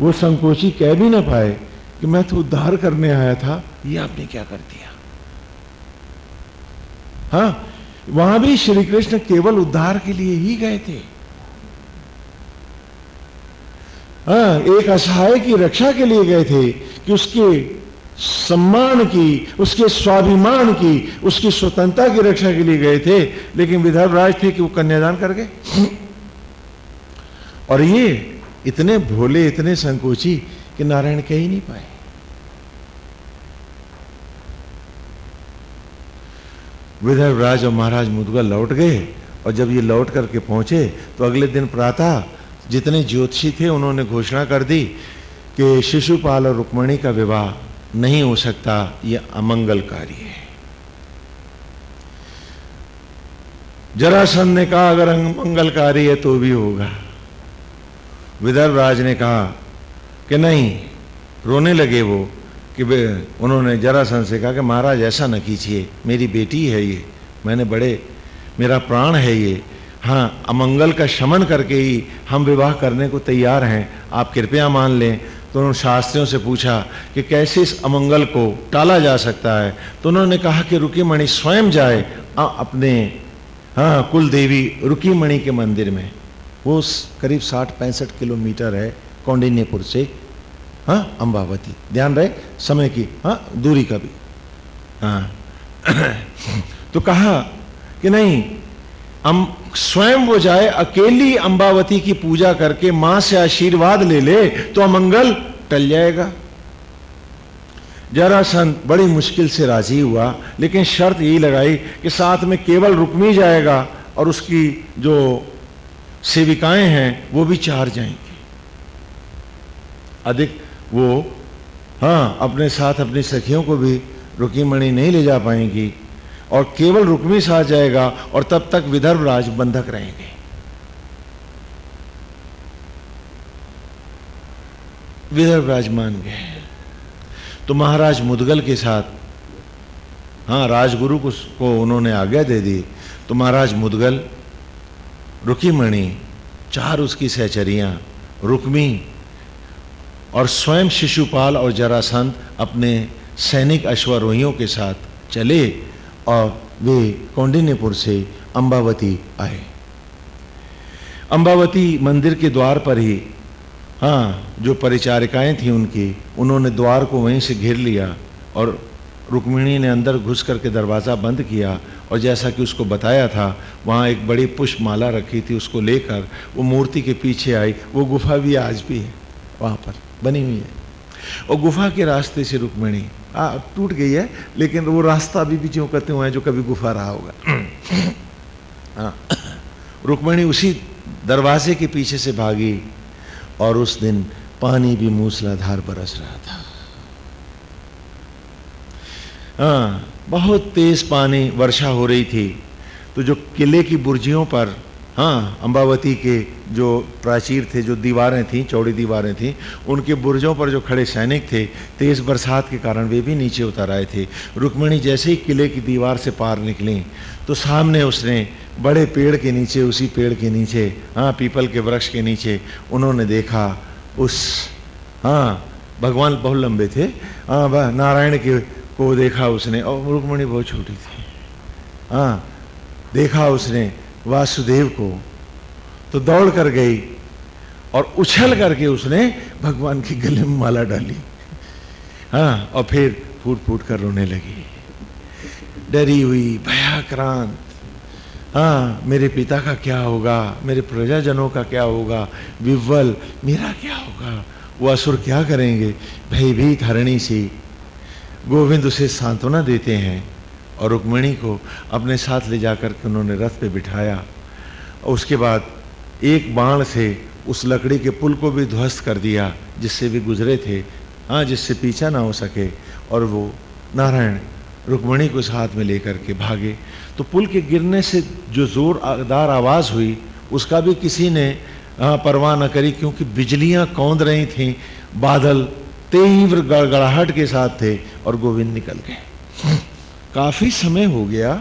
वो संकोची कह भी ना पाए कि मैं तो उद्धार करने आया था। ये आपने क्या कर दिया? हाँ वहाँ भी श्री कृष्ण केवल उद्धार के लिए ही गए थे। हाँ एक असहाय की रक्षा के लिए गए थे कि उसके सम्मान की उसके स्वाभिमान की उसकी स्वतंत्रता की रक्षा के लिए गए थे लेकिन विदर्भ राज थे कि वो कन्यादान कर गए। और ये इतने भोले, इतने संकोची कि नारायण कह ही नहीं पाए। विदर्भ राज और महाराज मुदगा लौट गए और जब ये लौट करके पहुँचे तो अगले दिन प्रातः जितने ज्योतिषी थे, उन्होंने घोषणा कर दी कि शिशुपाल और रुक्मणी का विवाह नहीं हो सकता यह अमंगलकारी है। जरासंध ने कहा, अगर मंगलकारी है तो भी होगा। विदर्भ राज ने कहा कि नहीं, रोने लगे वो कि उन्होंने जरासंध से कहा कि महाराज ऐसा न कीजिए, मेरी बेटी है ये, मैंने बड़े, मेरा प्राण है ये। हाँ अमंगल का शमन करके ही हम विवाह करने को तैयार हैं, आप कृपया मान लें। तो उन्होंने शास्त्रियों से पूछा कि कैसे इस अमंगल को टाला जा सकता है? तो उन्होंने कहा कि रुकीमणि स्वयं जाए अपने हाँ कुल देवी रुकीमणि के मंदिर में। वो करीब साठ पैंसठ किलोमीटर है कौंडिन्यपुर से हाँ अम्बावती। ध्यान रहे, समय की हाँ दूरी का भी। हाँ। तो कहा कि नहीं, हम स्वयं वो जाए, अकेली अंबावती की पूजा करके माँ से आशीर्वाद ले ले तो अमंगल टल जाएगा। जरासंत बड़ी मुश्किल से राज़ी हुआ, लेकिन शर्त यही लगाई कि साथ में केवल रुकमी जाएगा और उसकी जो सेविकाएँ हैं वो भी चार जाएँगी। अधिक वो हाँ अपने साथ अपनी सखियों को भी रुकीमणि नहीं ले जा पाएँगी और केवल रुक्मी साथ जाएगा और तब तक विदर्भ राज बंधक रहेंगे। विदर्भ राज मान गए तो महाराज मुदगल के साथ हाँ राजगुरु को, उन्होंने आज्ञा दे दी। तो महाराज मुदगल रुकीमणि, चार उसकी सहचरियाँ, रुक्मी और स्वयं शिशुपाल और जरासंत अपने सैनिक अश्वरोहियों के साथ चले और वे कौंडिन्यपुर से अंबावती आए। अंबावती मंदिर के द्वार पर ही हाँ जो परिचारिकाएँ थी उनकी, उन्होंने द्वार को वहीं से घेर लिया और रुक्मिणी ने अंदर घुस करके दरवाज़ा बंद किया और जैसा कि उसको बताया था, वहाँ एक बड़ी पुष्प माला रखी थी उसको लेकर, वो मूर्ति के पीछे आई, वो गुफा भी आज भी है, वहाँ पर बनी हुई है। और गुफा के रास्ते से रुक्मिणी टूट गई है, लेकिन वो रास्ता अभी भी जो कहते हुए जो कभी गुफा रहा होगा। हाँ। रुक्मिणी उसी दरवाजे के पीछे से भागी और उस दिन पानी भी मूसलाधार बरस रहा था। हाँ। बहुत तेज पानी, वर्षा हो रही थी। तो जो किले की बुर्जियों पर हाँ अंबावती के जो प्राचीर थे, जो दीवारें थीं, चौड़ी दीवारें थीं, उनके बुर्जों पर जो खड़े सैनिक थे, तेज बरसात के कारण वे भी नीचे उतर आए थे। रुक्मणी जैसे ही किले की दीवार से पार निकली तो सामने उसने बड़े पेड़ के नीचे, उसी पेड़ के नीचे हाँ पीपल के वृक्ष के नीचे, उन्होंने देखा, उस हाँ भगवान बहुत लंबे थे। हाँ नारायण के को देखा उसने, और रुक्मणी बहुत छोटी थी। हाँ देखा उसने वासुदेव को तो दौड़ कर गई और उछल करके उसने भगवान की गले में माला डाली। हाँ और फिर फूट फूट कर रोने लगी। डरी हुई, भयाक्रांत। हाँ मेरे पिता का क्या होगा? मेरे प्रजाजनों का क्या होगा? विवल मेरा क्या होगा? वो असुर क्या करेंगे? भयभीत हरणी सी गोविंद उसे सांत्वना देते हैं और रुक्मिणी को अपने साथ ले जाकर के उन्होंने रथ पे बिठाया। और उसके बाद एक बाण से उस लकड़ी के पुल को भी ध्वस्त कर दिया, जिससे भी गुजरे थे। हाँ जिससे पीछा ना हो सके और वो नारायण रुक्मणी को साथ में लेकर के भागे। तो पुल के गिरने से जो जोरदार आवाज़ हुई, उसका भी किसी ने हाँ परवाह न करी, क्योंकि बिजलियाँ कौंद रही थीं, बादल तीव्र गड़गड़ाहट के साथ थे और गोविंद निकल गए। काफ़ी समय हो गया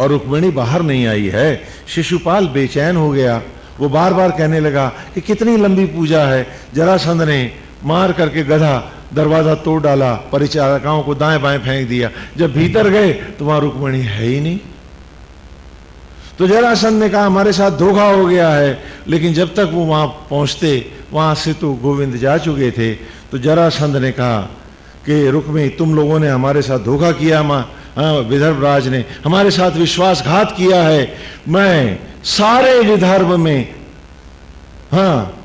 और रुक्मिणी बाहर नहीं आई है। शिशुपाल बेचैन हो गया। वो बार बार कहने लगा कि कितनी लंबी पूजा है। जरासंध ने मार करके गधा, दरवाज़ा तोड़ डाला, परिचारकाओं को दाएँ बाएँ फेंक दिया। जब भीतर गए तो वहाँ रुक्मणी है ही नहीं। तो जरासंध ने कहा, हमारे साथ धोखा हो गया है। लेकिन जब तक वो वहाँ पहुँचते वहाँ से तो गोविंद जा चुके थे तो जरासंध ने कहा कि रुक्मी तुम लोगों ने हमारे साथ धोखा किया हाँ विदर्भ राज ने हमारे साथ विश्वासघात किया है। मैं सारे विदर्भ में हाँ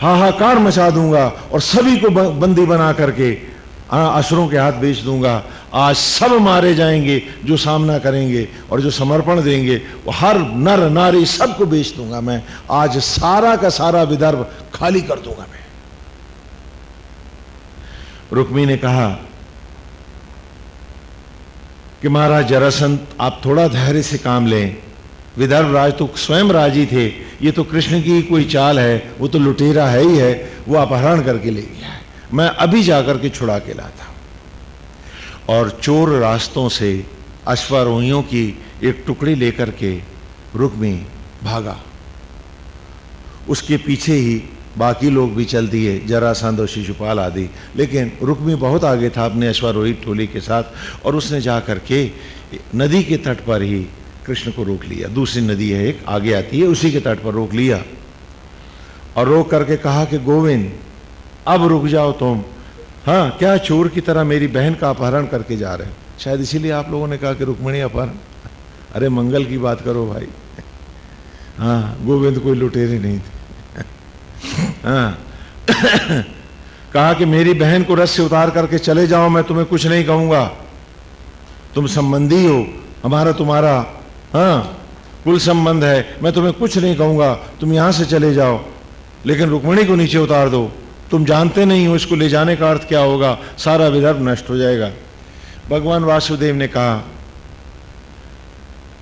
हाहाकार मचा दूँगा और सभी को बंदी बना करके असुरों के हाथ बेच दूँगा। आज सब मारे जाएँगे, जो सामना करेंगे और जो समर्पण देंगे, वो हर नर नारी सबको बेच दूँगा मैं। आज सारा का सारा विदर्भ खाली कर दूँगा मैं। रुक्मी ने कहा कि महाराज जरासंत, आप थोड़ा धैर्य से काम लें। विदर्भ राज तो स्वयं राज़ी थे। ये तो कृष्ण की कोई चाल है, वो तो लुटेरा है ही है, वो अपहरण करके ले गया है। मैं अभी जाकर के छुड़ा के लाता और चोर रास्तों से अश्वारोहियों की एक टुकड़ी लेकर के रुक्मी भागा। उसके पीछे ही बाकी लोग भी चल दिए जरासंध और शिशुपाल आदि। लेकिन रुक्मी बहुत आगे था अपने अश्वारोही टोली के साथ और उसने जा करके नदी के तट पर ही कृष्ण को रोक लिया। दूसरी नदी है एक, आगे आती है, उसी के तट पर रोक लिया। और रोक करके कहा कि, गोविंद अब रुक जाओ तुम। हाँ क्या चोर की तरह मेरी बहन का अपहरण करके जा रहे हो? शायद इसीलिए आप लोगों ने कहा कि रुक्मणी अपहरण। अरे, मंगल की बात करो भाई। हाँ गोविंद कोई लुटेरे नहीं थे। हाँ। कहा कि मेरी बहन को रस से उतार करके चले जाओ, मैं तुम्हें कुछ नहीं कहूँगा। तुम संबंधी हो, हमारा तुम्हारा हाँ कुल संबंध है। मैं तुम्हें कुछ नहीं कहूँगा, तुम यहाँ से चले जाओ, लेकिन रुक्मणी को नीचे उतार दो। तुम जानते नहीं हो, इसको ले जाने का अर्थ क्या होगा? सारा विदर्भ नष्ट हो जाएगा। भगवान वासुदेव ने कहा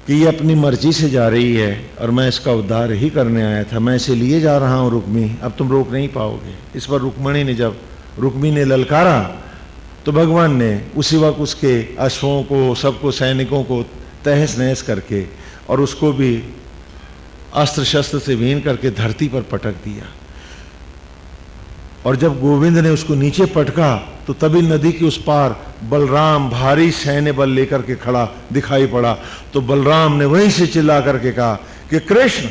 कि ये अपनी मर्ज़ी से जा रही है और मैं इसका उद्धार ही करने आया था। मैं इसे लिए जा रहा हूँ रुक्मी। अब तुम रोक नहीं पाओगे। इस पर रुक्मणी ने जब, रुक्मी ने ललकारा तो भगवान ने उसी वक्त उसके अश्वों को, सबको, सैनिकों को तहस नहस करके और उसको भी अस्त्र शस्त्र से भीन करके धरती पर पटक दिया। और जब गोविंद ने उसको नीचे पटका तो तभी नदी के उस पार बलराम भारी सैन्य बल लेकर के खड़ा दिखाई पड़ा। तो बलराम ने वहीं से चिल्ला करके कहा कि कृष्ण,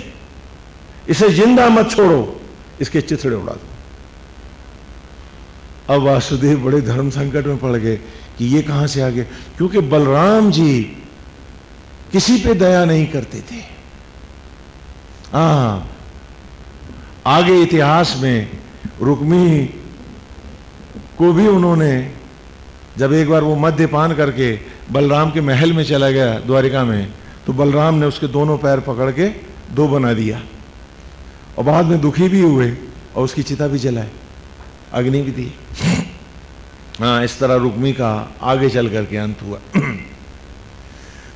इसे ज़िंदा मत छोड़ो, इसके चिथड़े उड़ा दो। अब वासुदेव बड़े धर्म संकट में पड़ गए कि ये कहाँ से आ गए? क्योंकि बलराम जी किसी पे दया नहीं करते थे। हा, आगे इतिहास में रुक्मी को भी उन्होंने जब एक बार वो मद्यपान करके बलराम के महल में चला गया द्वारिका में तो बलराम ने उसके दोनों पैर पकड़ के दो बना दिया। और बाद में दुखी भी हुए और उसकी चिता भी जलाए अग्नि भी दी। हाँ इस तरह रुक्मी का आगे चल करके अंत हुआ।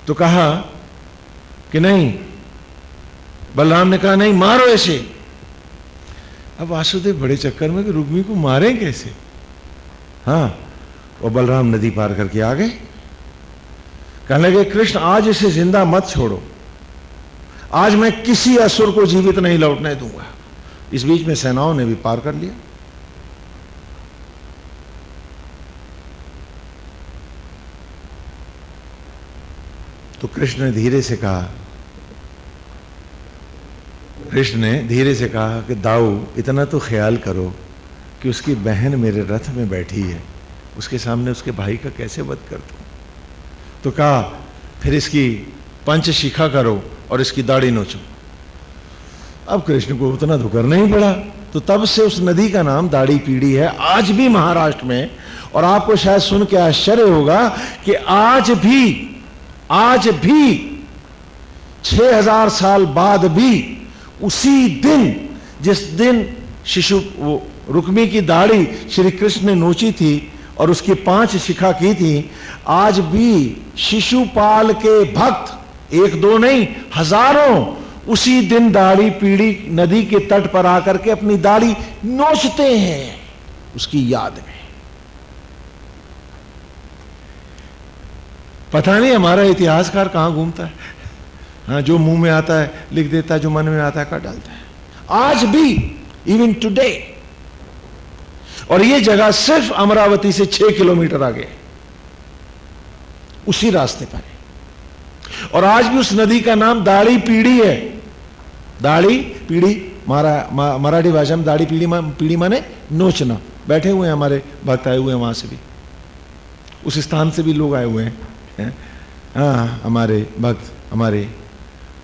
तो कहा कि नहीं, बलराम ने कहा, नहीं, मारो ऐसे। अब वासुदेव बड़े चक्कर में कि रुक्मी को मारे कैसे? हाँ और बलराम नदी पार करके आ गए। कहने लगे, कृष्ण, आज इसे ज़िंदा मत छोड़ो। आज मैं किसी असुर को जीवित नहीं लौटने दूँगा। इस बीच में सेनाओं ने भी पार कर लिया। तो कृष्ण ने धीरे से कहा कृष्ण ने धीरे से कहा कि, दाऊ, इतना तो ख्याल करो कि उसकी बहन मेरे रथ में बैठी है। उसके सामने उसके भाई का कैसे वध कर दू तो कहा, फिर इसकी पंच शिखा करो और इसकी दाढ़ी नोचो। अब कृष्ण को उतना तो करना ही पड़ा। तो तब से उस नदी का नाम दाढ़ी पीढ़ी है। आज भी महाराष्ट्र में, और आपको शायद सुन के आश्चर्य होगा कि आज भी आज भी 6000 साल बाद भी उसी दिन, जिस दिन शिशु, वो रुक्मी की दाढ़ी श्री कृष्ण ने नोची थी और उसकी पाँच शिखा की थी, आज भी शिशुपाल के भक्त, एक दो नहीं, हज़ारों, उसी दिन दाढ़ी पीढ़ी नदी के तट पर आकर के अपनी दाढ़ी नोचते हैं, उसकी याद में। पता नहीं हमारा इतिहासकार कहाँ घूमता है। हाँ जो मुँह में आता है लिख देता है जो मन में आता है काट डालता है। आज भी इवन टुडे और ये जगह सिर्फ़ अमरावती से छह किलोमीटर आगे उसी रास्ते पर है। और आज भी उस नदी का नाम दाढ़ी पीढ़ी है। दाढ़ी पीढ़ी मारा मराठी भाषा में दाढ़ी पीढ़ी मा, पीढ़ी माने नोचना। बैठे हुए हैं हमारे भक्त आए हुए हैं वहाँ से भी। उस स्थान से भी लोग आए हुए हैं? हाँ हमारे भक्त हमारे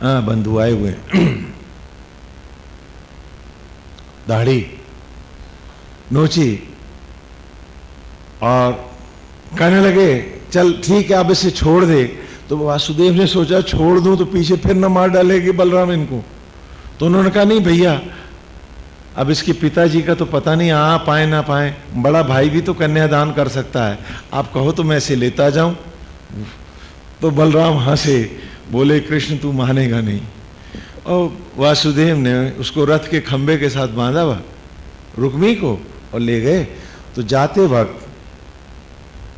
हाँ बंधु आए हुए। दाढ़ी, नोची, और कहने लगे, चल, ठीक है, अब इसे छोड़ दे। तो वासुदेव ने सोचा, छोड़ दूँ तो पीछे फिर न मार डालेगी बलराम इनको। तो उन्होंने कहा, नहीं भैया, अब इसके पिताजी का तो पता नहीं, आ पाए, ना पाए। बड़ा भाई भी तो कन्यादान कर सकता है। आप कहो तो मैं इसे लेता जाऊँ। तो बलराम हंसे। बोले, कृष्ण, तू मानेगा नहीं। और वासुदेव ने उसको रथ के खंबे के साथ बांधा हुआ, रुक्मी को, और ले गए। तो जाते वक्त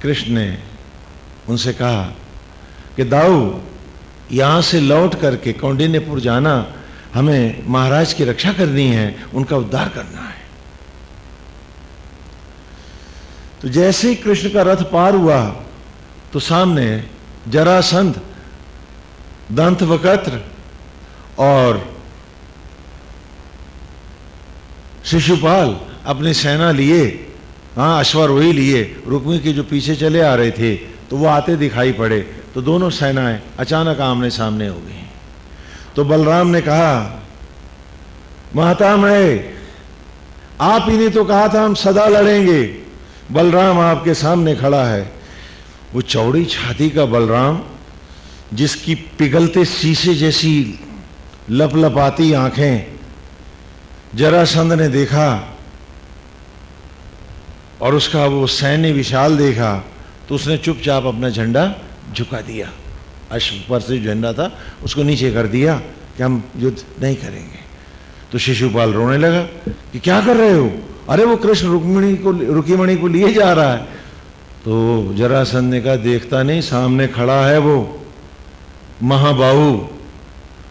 कृष्ण ने उनसे कहा कि, दाऊ, यहाँ से लौट करके कौंडिन्यपुर जाना हमें महाराज की रक्षा करनी है, उनका उद्धार करना है। तो जैसे ही कृष्ण का रथ पार हुआ तो सामने जरासंध दंत वकत्र और शिशुपाल अपनी सेना लिए हाँ अश्वरोही लिए, रुक्मी के जो पीछे चले आ रहे थे तो वो आते दिखाई पड़े तो दोनों सेनाएँ अचानक आमने सामने हो गई। तो बलराम ने कहा महाताम है आप ही ने तो कहा था हम सदा लड़ेंगे। बलराम आपके सामने खड़ा है। वो चौड़ी छाती का बलराम जिसकी पिघलते शीशे जैसी लपलपाती आँखें जरासंध ने देखा और उसका वो सैन्य विशाल देखा तो उसने चुपचाप अपना झंडा झुका दिया। अश्व पर से झंडा था, उसको नीचे कर दिया कि हम युद्ध नहीं करेंगे। तो शिशुपाल रोने लगा कि क्या कर रहे हो? अरे वो कृष्ण रुक्मिणी को, रुकीमणि को लिए जा रहा है। तो जरासंध ने कहा, देखता नहीं, सामने खड़ा है वो। महाबाहु,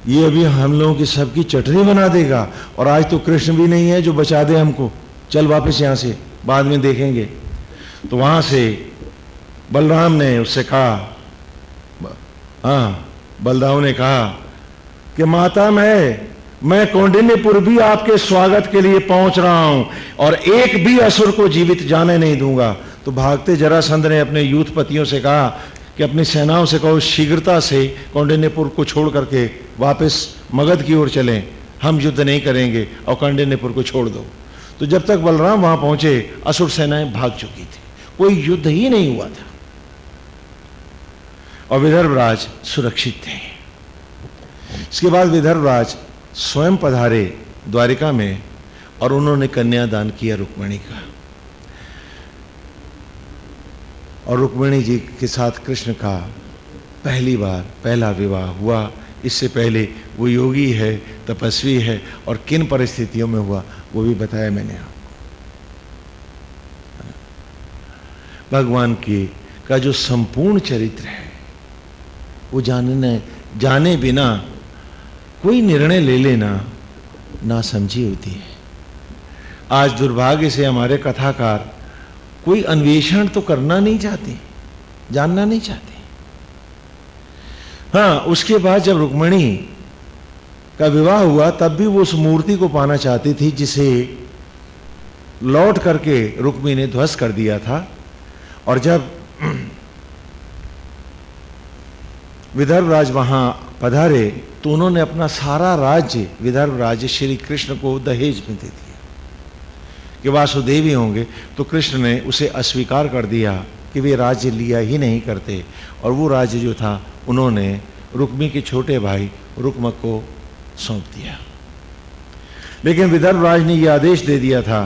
ये अभी हम लोगों की सबकी चटनी बना देगा और आज तो कृष्ण भी नहीं है जो बचा दे हमको। चल वापस यहाँ से, बाद में देखेंगे। तो वहाँ से बलराम ने उससे कहा हाँ बलदाव ने कहा कि माता मैं मैं कौंडिन्यपुर भी आपके स्वागत के लिए पहुँच रहा हूँ और एक भी असुर को जीवित जाने नहीं दूँगा। तो भागते जरासंध ने अपने यूथ पतियों से कहा कि अपनी सेनाओं से कहो, शीघ्रता से कौंडिन्यपुर को छोड़ करके वापस मगध की ओर चलें। हम युद्ध नहीं करेंगे और कौंडिन्यपुर को छोड़ दो। तो जब तक बलराम वहाँ पहुँचे, असुर सेनाएँ भाग चुकी थी। कोई युद्ध ही नहीं हुआ था। और विदर्भराज सुरक्षित थे। इसके बाद विदर्भराज स्वयं पधारे द्वारिका में और उन्होंने कन्यादान किया रुक्मणी का। और रुक्मिणी जी के साथ कृष्ण का पहली बार, पहला विवाह हुआ। इससे पहले वो योगी है, तपस्वी है और किन परिस्थितियों में हुआ, वो भी बताया मैंने आपको। भगवान के, का जो संपूर्ण चरित्र है, वो जानने, जाने बिना, कोई निर्णय ले लेना, ना समझी होती है। आज दुर्भाग्य से हमारे कथाकार कोई अन्वेषण तो करना नहीं चाहते, जानना नहीं चाहते। हाँ उसके बाद जब रुक्मणी का विवाह हुआ, तब भी वो उस मूर्ति को पाना चाहती थी जिसे लौट करके रुक्मी ने ध्वस्त कर दिया था। और जब विदर्भ राज वहाँ पधारे तो उन्होंने अपना सारा राज्य विदर्भ राज्य श्री कृष्ण को दहेज में दे दिया। कि वासुदेवी होंगे तो कृष्ण ने उसे अस्वीकार कर दिया कि वे राज्य लिया ही नहीं करते। और वो राज्य जो था, उन्होंने रुक्मी के छोटे भाई रुक्मक को सौंप दिया। लेकिन विदर्भ राज ने यह आदेश दे दिया था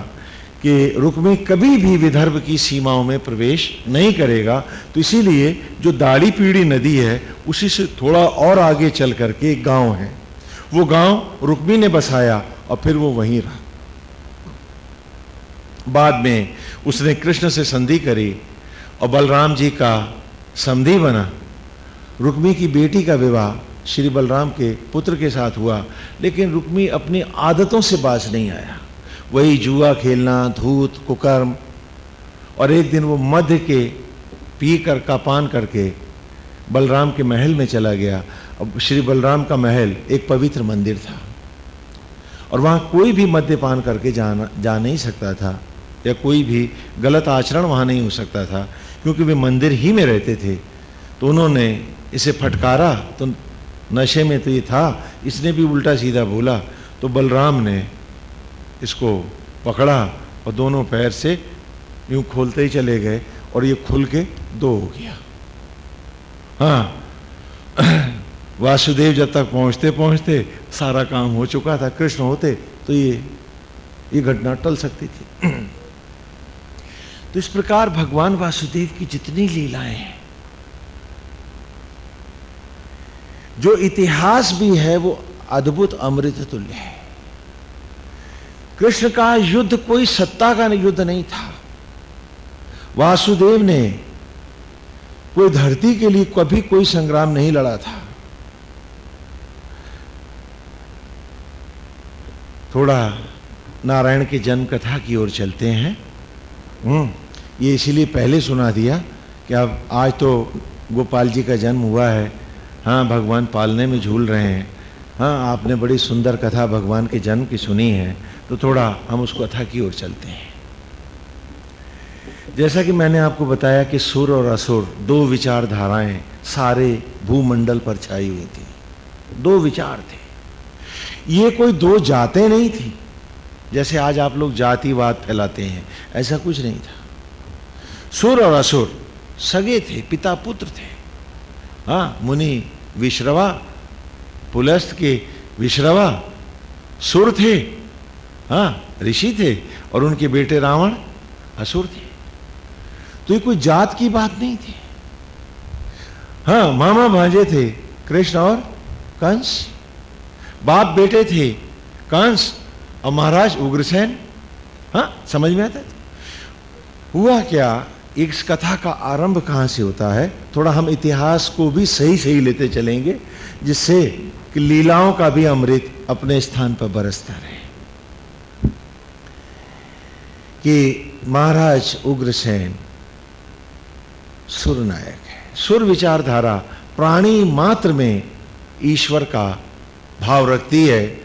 कि रुक्मी कभी भी विदर्भ की सीमाओं में प्रवेश नहीं करेगा। तो इसीलिए जो दाढ़ी पीढ़ी नदी है, उसी से थोड़ा और आगे चल करके एक गाँव है। वो गाँव रुक्मी ने बसाया और फिर वो वहीं रहा। बाद में उसने कृष्ण से संधि करी और बलराम जी का समधि बना। रुक्मी की बेटी का विवाह श्री बलराम के पुत्र के साथ हुआ, लेकिन रुक्मी अपनी आदतों से बाज नहीं आया। वही जुआ खेलना, धूत, कुकर्म और एक दिन वो मध्य के पी कर का पान करके बलराम के महल में चला गया। अब श्री बलराम का महल एक पवित्र मंदिर था और वहाँ कोई भी मद्यपान करके जाना, जा नहीं सकता था। या कोई भी गलत आचरण वहाँ नहीं हो सकता था, क्योंकि वे मंदिर ही में रहते थे। तो उन्होंने इसे फटकारा तो नशे में तो ये था, इसने भी उल्टा सीधा बोला। तो बलराम ने इसको पकड़ा और दोनों पैर से यूँ खोलते ही चले गए और ये खुल के दो हो गया। हाँ वासुदेव जब तक पहुँचते पहुँचते सारा काम हो चुका था, कृष्ण होते तो ये ये घटना टल सकती थी। तो इस प्रकार भगवान वासुदेव की जितनी लीलाएँ हैं जो इतिहास भी है वो अद्भुत अमृत तुल्य है। कृष्ण का युद्ध कोई सत्ता का युद्ध नहीं था। वासुदेव ने कोई धरती के लिए कभी कोई संग्राम नहीं लड़ा था। थोड़ा नारायण के जन्म कथा की ओर चलते हैं। हम्म, ये इसीलिए पहले सुना दिया कि अब आज तो गोपाल जी का जन्म हुआ है। हाँ भगवान पालने में झूल रहे हैं। हाँ आपने बड़ी सुंदर कथा भगवान के जन्म की सुनी है। तो थोड़ा हम उस कथा की ओर चलते हैं। जैसा कि मैंने आपको बताया कि सुर और असुर, दो विचारधाराएँ सारे भूमंडल पर छाई हुई थी। दो विचार थे। ये कोई दो जातें नहीं थी। जैसे आज आप लोग जातिवाद फैलाते हैं, ऐसा कुछ नहीं था। सुर और असुर, सगे थे, पिता पुत्र थे। हाँ मुनि विश्रवा, पुलस्त के विश्रवा सुर थे। हाँ ऋषि थे और उनके बेटे रावण असुर थे। तो ये कोई जात की बात नहीं थी। हाँ मामा भांजे थे, कृष्ण और कंस। बाप बेटे थे, कंस और महाराज उग्रसेन। हाँ समझ में आता हुआ क्या? इस कथा का आरंभ कहाँ से होता है? थोड़ा हम इतिहास को भी सही सही लेते चलेंगे, जिससे कि लीलाओं का भी अमृत अपने स्थान पर बरसता रहे। कि महाराज उग्रसेन सुर नायक है। सुर विचारधारा प्राणी मात्र में ईश्वर का भाव रखती है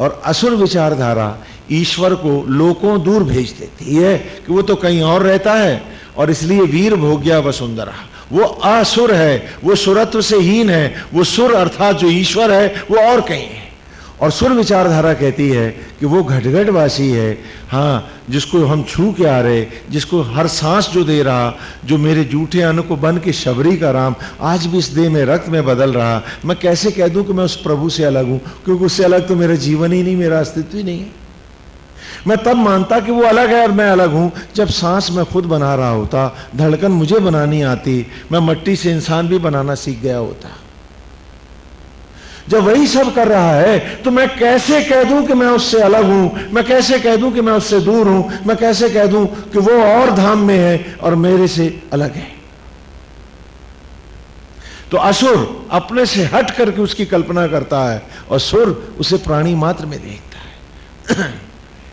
और असुर विचारधारा ईश्वर को लोकों दूर भेज देती है कि वो तो कहीं और रहता है। और इसलिए वीर भोग्या वसुंधरा। वो असुर है, वो सुरत्व से हीन है, वो सुर अर्थात जो ईश्वर है, वो और कहीं है। और सुर विचारधारा कहती है कि वो घटघटवासी है हाँ जिसको हम छू के आ रहे, जिसको हर सांस जो दे रहा, जो मेरे जूठे अन्न को बन के शबरी का राम, आज भी इस देह में, रक्त में बदल रहा। मैं कैसे कह दूँ कि मैं उस प्रभु से अलग हूँ? क्योंकि उससे अलग तो मेरा जीवन ही नहीं, मेरा अस्तित्व ही नहीं है। मैं तब मानता कि वो अलग है और मैं अलग हूँ। जब सांस मैं खुद बना रहा होता, धड़कन मुझे बनानी आती, मैं मट्टी से इंसान भी बनाना सीख गया होता। जब वही सब कर रहा है तो मैं कैसे कह दूँ कि मैं उससे अलग हूँ? मैं कैसे कह दूँ कि मैं उससे दूर हूँ? मैं कैसे कह दूँ कि वो और धाम में है और मेरे से अलग है? तो असुर अपने से हट करके उसकी कल्पना करता है और सुर उसे प्राणी मात्र में देखता है।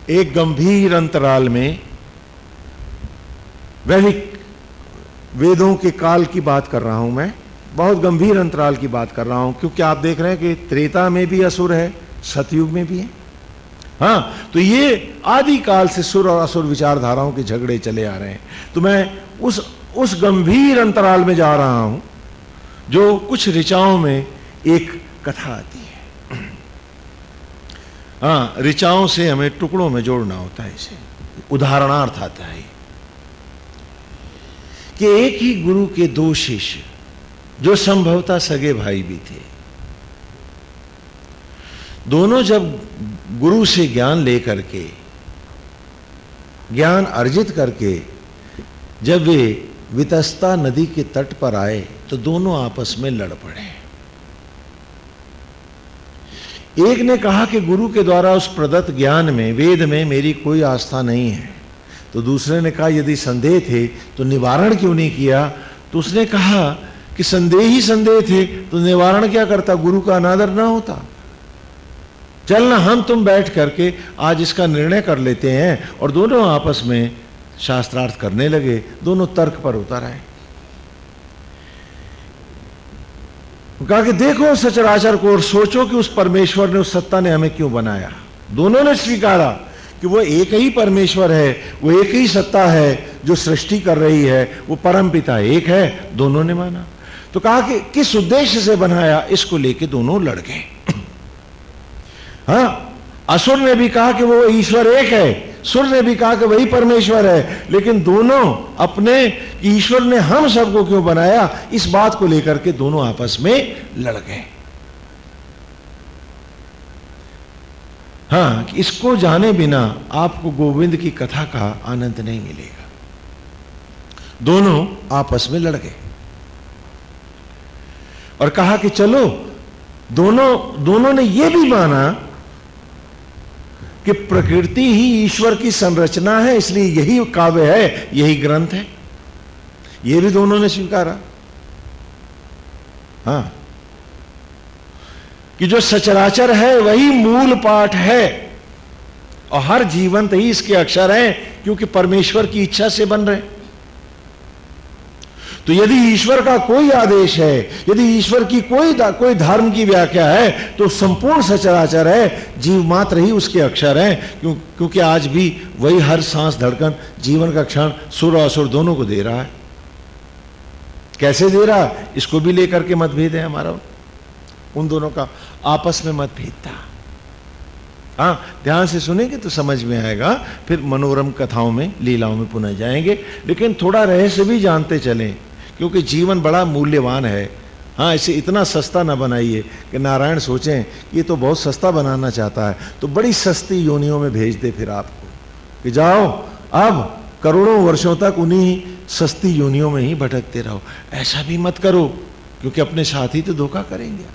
एक गंभीर अंतराल में वैदिक वेदों के काल की बात कर रहा हूँ मैं। बहुत गंभीर अंतराल की बात कर रहा हूँ, क्योंकि आप देख रहे हैं कि त्रेता में भी असुर है, सतयुग में भी है। हाँ तो ये आदि काल से सुर और असुर विचारधाराओं के झगड़े चले आ रहे हैं। तो मैं उस उस गंभीर अंतराल में जा रहा हूँ, जो कुछ ऋचाओं में एक कथा आती हाँ ऋचाओं से हमें टुकड़ों में जोड़ना होता है इसे। उदाहरणार्थ आता है कि एक ही गुरु के दो शिष्य, जो संभवतः सगे भाई भी थे, दोनों जब गुरु से ज्ञान लेकर के, ज्ञान अर्जित करके, जब वे वितस्ता नदी के तट पर आए तो दोनों आपस में लड़ पड़े। एक ने कहा कि गुरु के द्वारा उस प्रदत्त ज्ञान में, वेद में मेरी कोई आस्था नहीं है। तो दूसरे ने कहा, यदि संदेह थे तो निवारण क्यों नहीं किया? तो उसने कहा कि संदेह ही संदेह थे तो निवारण क्या करता? गुरु का अनादर ना होता। चलना हम तुम बैठ करके आज इसका निर्णय कर लेते हैं। और दोनों आपस में शास्त्रार्थ करने लगे। दोनों तर्क पर उतर आए। कहा कि देखो सचराचर को और सोचो कि उस परमेश्वर ने उस सत्ता ने हमें क्यों बनाया। दोनों ने स्वीकारा कि वो एक ही परमेश्वर है, वो एक ही सत्ता है जो सृष्टि कर रही है, वो परम पिता एक है, दोनों ने माना। तो कहा कि किस उद्देश्य से बनाया, इसको लेके दोनों लड़ गए हाँ असुर ने भी कहा कि वो ईश्वर एक है सुर ने भी कहा कि वही परमेश्वर है, लेकिन दोनों अपने ईश्वर ने हम सबको क्यों बनाया, इस बात को लेकर के दोनों आपस में लड़ गए हाँ इसको जाने बिना आपको गोविंद की कथा का आनंद नहीं मिलेगा। दोनों आपस में लड़ गए और कहा कि चलो, दोनों दोनों ने यह भी माना कि प्रकृति ही ईश्वर की संरचना है, इसलिए यही काव्य है, यही ग्रंथ है। यह भी दोनों ने स्वीकारा। हाँ। कि जो सचराचर है, वही मूल पाठ है। और हर जीवंत ही इसके अक्षर हैं, क्योंकि परमेश्वर की इच्छा से बन रहे तो यदि ईश्वर का कोई आदेश है, यदि ईश्वर की कोई कोई धर्म की व्याख्या है तो संपूर्ण सचराचर है, जीव मात्र ही उसके अक्षर हैं, क्यों, क्योंकि आज भी वही हर सांस धड़कन, जीवन का क्षण सुर और असुर दोनों को दे रहा है। कैसे दे रहा? इसको भी लेकर के मतभेद है हमारा। उन दोनों का आपस में मतभेद था। हाँ ध्यान से सुनेंगे तो समझ में आएगा, फिर मनोरम कथाओं में, लीलाओं में पुनः जाएँगे, लेकिन थोड़ा रहस्य भी जानते चलें। क्योंकि जीवन बड़ा मूल्यवान है। हाँ इसे इतना सस्ता ना बनाइए कि नारायण सोचें कि ये तो बहुत सस्ता बनाना चाहता है। तो बड़ी सस्ती योनियों में भेज दे फिर आपको कि जाओ, अब करोड़ों वर्षों तक उन्हीं सस्ती योनियों में ही भटकते रहो। ऐसा भी मत करो, क्योंकि अपने साथ ही तो धोखा करेंगे।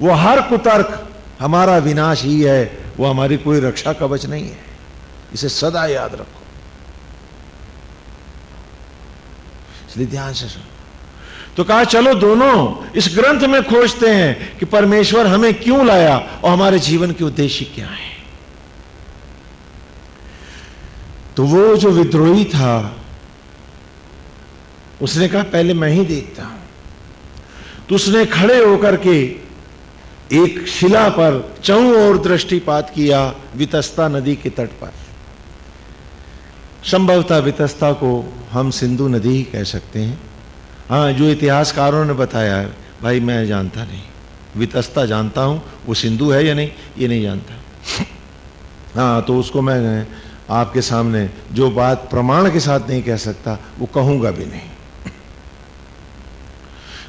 वो हर कुतर्क, हमारा विनाश ही है, वो हमारी कोई रक्षा कवच नहीं है। इसे सदा याद रखो। इसलिए ध्यान से सुनो। तो कहा, चलो दोनों इस ग्रंथ में खोजते हैं कि परमेश्वर हमें क्यों लाया और हमारे जीवन के उद्देश्य क्या है? तो वो जो विद्रोही था, उसने कहा, पहले मैं ही देखता हूँ। तो उसने खड़े होकर के एक शिला पर चौ और दृष्टिपात किया, वितस्ता नदी के तट पर। संभवतः वितस्ता को हम सिंधु नदी ही कह सकते हैं। हाँ जो इतिहासकारों ने बताया है भाई मैं जानता नहीं। वितस्ता जानता हूँ, वो सिंधु है या नहीं, ये नहीं जानता। हाँ तो उसको मैं, आपके सामने जो बात प्रमाण के साथ नहीं कह सकता, वो कहूँगा भी नहीं।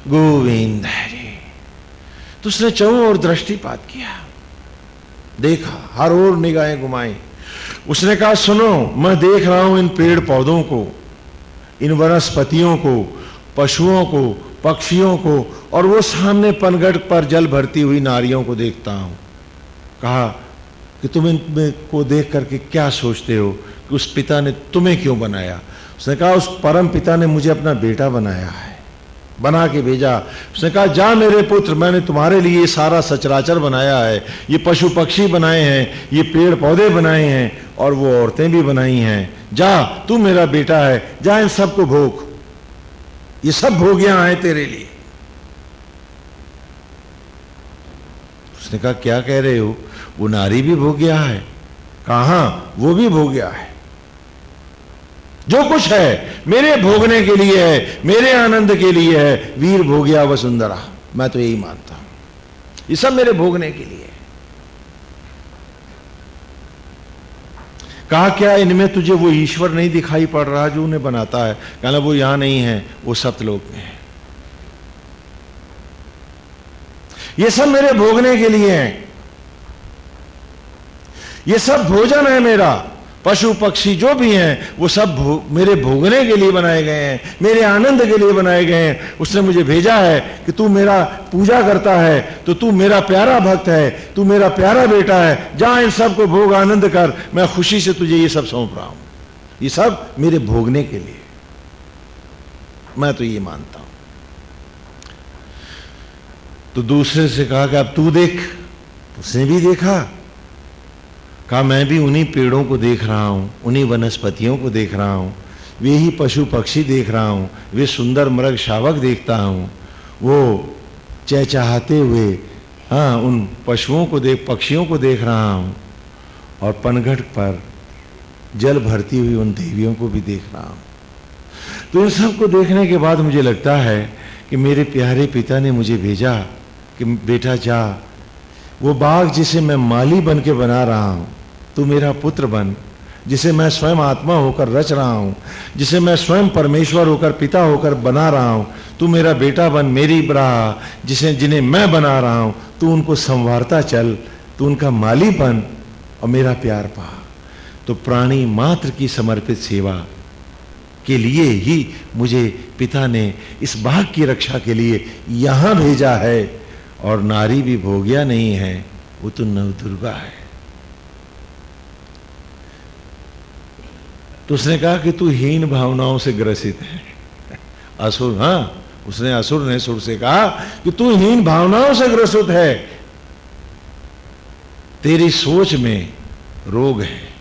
गोविंद हरे तो उसने चौ और दृष्टिपात किया। देखा, हर ओर निगाहें घुमाई। उसने कहा, सुनो, मैं देख रहा हूँ इन पेड़ पौधों को, इन वनस्पतियों को, पशुओं को, पक्षियों को, और वो सामने पनगढ़ पर जल भरती हुई नारियों को देखता हूँ। कहा कि तुम इन को देख करके क्या सोचते हो कि उस पिता ने तुम्हें क्यों बनाया? उसने कहा, उस परम पिता ने मुझे अपना बेटा बनाया है। बना के भेजा। उसने कहा, जा मेरे पुत्र, मैंने तुम्हारे लिए सारा सचराचर बनाया है। ये पशु पक्षी बनाए हैं, ये पेड़ पौधे बनाए हैं और वो औरतें भी बनाई हैं। जा, तू मेरा बेटा है, जा इन सबको भोग। ये सब भोगियाँ आए तेरे लिए। उसने कहा, क्या कह रहे हो? वो नारी भी भोग्या है। कहा? वो भी भोग्या है। जो कुछ है, मेरे भोगने के लिए है, मेरे आनंद के लिए है, वीर भोगिया वसुंधरा, मैं तो यही मानता हूँ। ये सब मेरे भोगने के लिए है। कहा, क्या इनमें तुझे वो ईश्वर नहीं दिखाई पड़ रहा जो उन्हें बनाता है? कहना वो यहाँ नहीं है, वो सतलोक में है। ये सब मेरे भोगने के लिए है। ये सब भोजन है मेरा। पशु पक्षी जो भी हैं वो सब भो, मेरे भोगने के लिए बनाए गए हैं मेरे आनंद के लिए बनाए गए हैं। उसने मुझे भेजा है कि तू मेरा पूजा करता है तो तू मेरा प्यारा भक्त है तू मेरा प्यारा बेटा है जा इन सबको भोग आनंद कर मैं खुशी से तुझे ये सब सौंप रहा हूँ। ये सब मेरे भोगने के लिए। मैं तो ये मानता हूँ। तो दूसरे से कहा कि अब तू देख उसने भी देखा कहा, मैं भी उन्हीं पेड़ों को देख रहा हूँ, उन्हीं वनस्पतियों को देख रहा हूँ, वे ही पशु पक्षी देख रहा हूँ, वे सुंदर मृग शावक देखता हूँ, वो चहचहाते हुए हाँ उन पशुओं को देख, पक्षियों को देख रहा हूँ और पनघट पर जल भरती हुई उन देवियों को भी देख रहा हूँ। तो इन सबको देखने के बाद मुझे लगता है कि मेरे प्यारे पिता ने मुझे भेजा कि बेटा, जा, वो बाग जिसे मैं माली बन के बना रहा हूँ तू मेरा पुत्र बन, जिसे मैं स्वयं आत्मा होकर रच रहा हूँ, जिसे मैं स्वयं परमेश्वर होकर पिता होकर बना रहा हूँ। तू मेरा बेटा बन, मेरी ब्राह, जिसे, जिन्हें मैं बना रहा हूँ। तू उनको संवारता चल, तू उनका माली बन और मेरा प्यार पा। तो प्राणी मात्र की समर्पित सेवा के लिए ही मुझे पिता ने इस बाघ की रक्षा के लिए यहाँ भेजा है, और नारी भी भोग्या नहीं है, वो तो नवदुर्गा है। तो उसने कहा कि तू हीन भावनाओं से ग्रसित है। असुर हाँ उसने असुर ने सुर से कहा कि तू हीन भावनाओं से ग्रसित है। तेरी सोच में रोग है।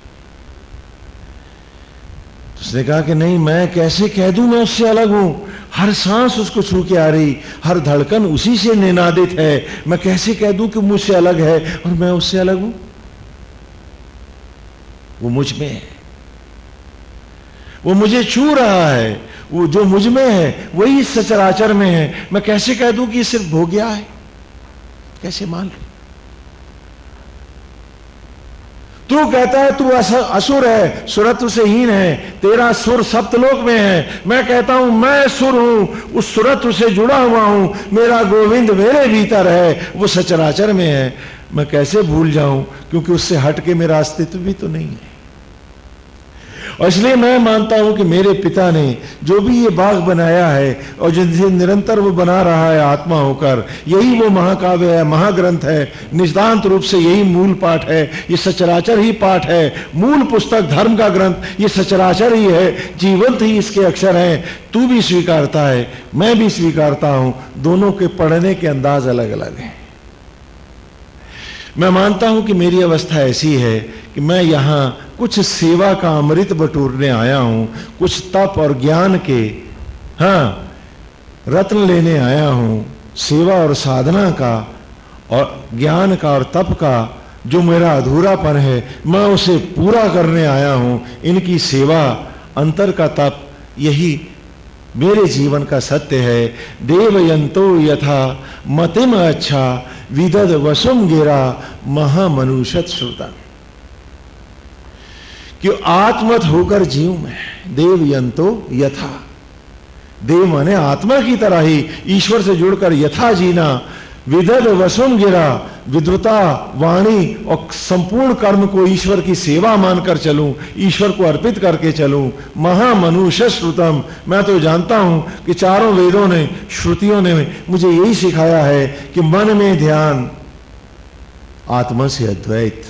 उसने कहा कि नहीं, मैं कैसे कह दूँ, मैं उससे अलग हूँ। हर सांस उसको छू के आ रही, हर धड़कन उसी से निनादित है। मैं कैसे कह दूँ कि मुझसे अलग है और मैं उससे अलग हूँ? वो मुझमें है। वो मुझे छू रहा है, वो जो मुझमें है, वही सचराचर में है। मैं कैसे कह दूँ कि ये सिर्फ़ भोग्या है? कैसे मान लू तू कहता है, तू असुर है, सुरत्व से हीन है, तेरा सुर सप्तलोक में है। मैं कहता हूँ, मैं सुर हूँ, उस सुरत्व से जुड़ा हुआ हूँ। मेरा गोविंद मेरे भीतर है, वो सचराचर में है। मैं कैसे भूल जाऊँ? क्योंकि उससे हट के मेरा अस्तित्व भी तो नहीं है। और इसलिए मैं मानता हूँ कि मेरे पिता ने जो भी ये बाग बनाया है और जिनसे निरंतर वो बना रहा है आत्मा होकर, यही वो महाकाव्य है, महाग्रंथ है। निष्दांत रूप से यही मूल पाठ है। ये सचराचर ही पाठ है। मूल पुस्तक, धर्म का ग्रंथ, ये सचराचर ही है। जीवंत ही इसके अक्षर हैं। तू भी स्वीकारता है, मैं भी स्वीकारता हूँ। दोनों के पढ़ने के अंदाज अलग अलग हैं। मैं मानता हूँ कि मेरी अवस्था ऐसी है कि मैं यहाँ कुछ सेवा का अमृत बटोरने आया हूँ, कुछ तप और ज्ञान के हाँ रत्न लेने आया हूँ, सेवा और साधना का और ज्ञान का और तप का जो मेरा अधूरापन है, मैं उसे पूरा करने आया हूँ। इनकी सेवा, अंतर का तप, यही मेरे जीवन का सत्य है। देवयंतो यथा, मतिम अच्छा विदद वसुम गिरा महामनुषत श्रुतन कि आत्मत होकर जीव में, देव यंतो यथा। देव माने आत्मा की तरह ही, ईश्वर से जुड़कर यथा जीना, विदध वसुम गिरा विद्वता वाणी और संपूर्ण कर्म को ईश्वर की सेवा मानकर चलूँ, ईश्वर को अर्पित करके चलूँ। महामनुष्य श्रुतम। मैं तो जानता हूँ कि चारों वेदों ने, श्रुतियों ने मुझे यही सिखाया है कि मन में ध्यान, आत्मा से अद्वैत।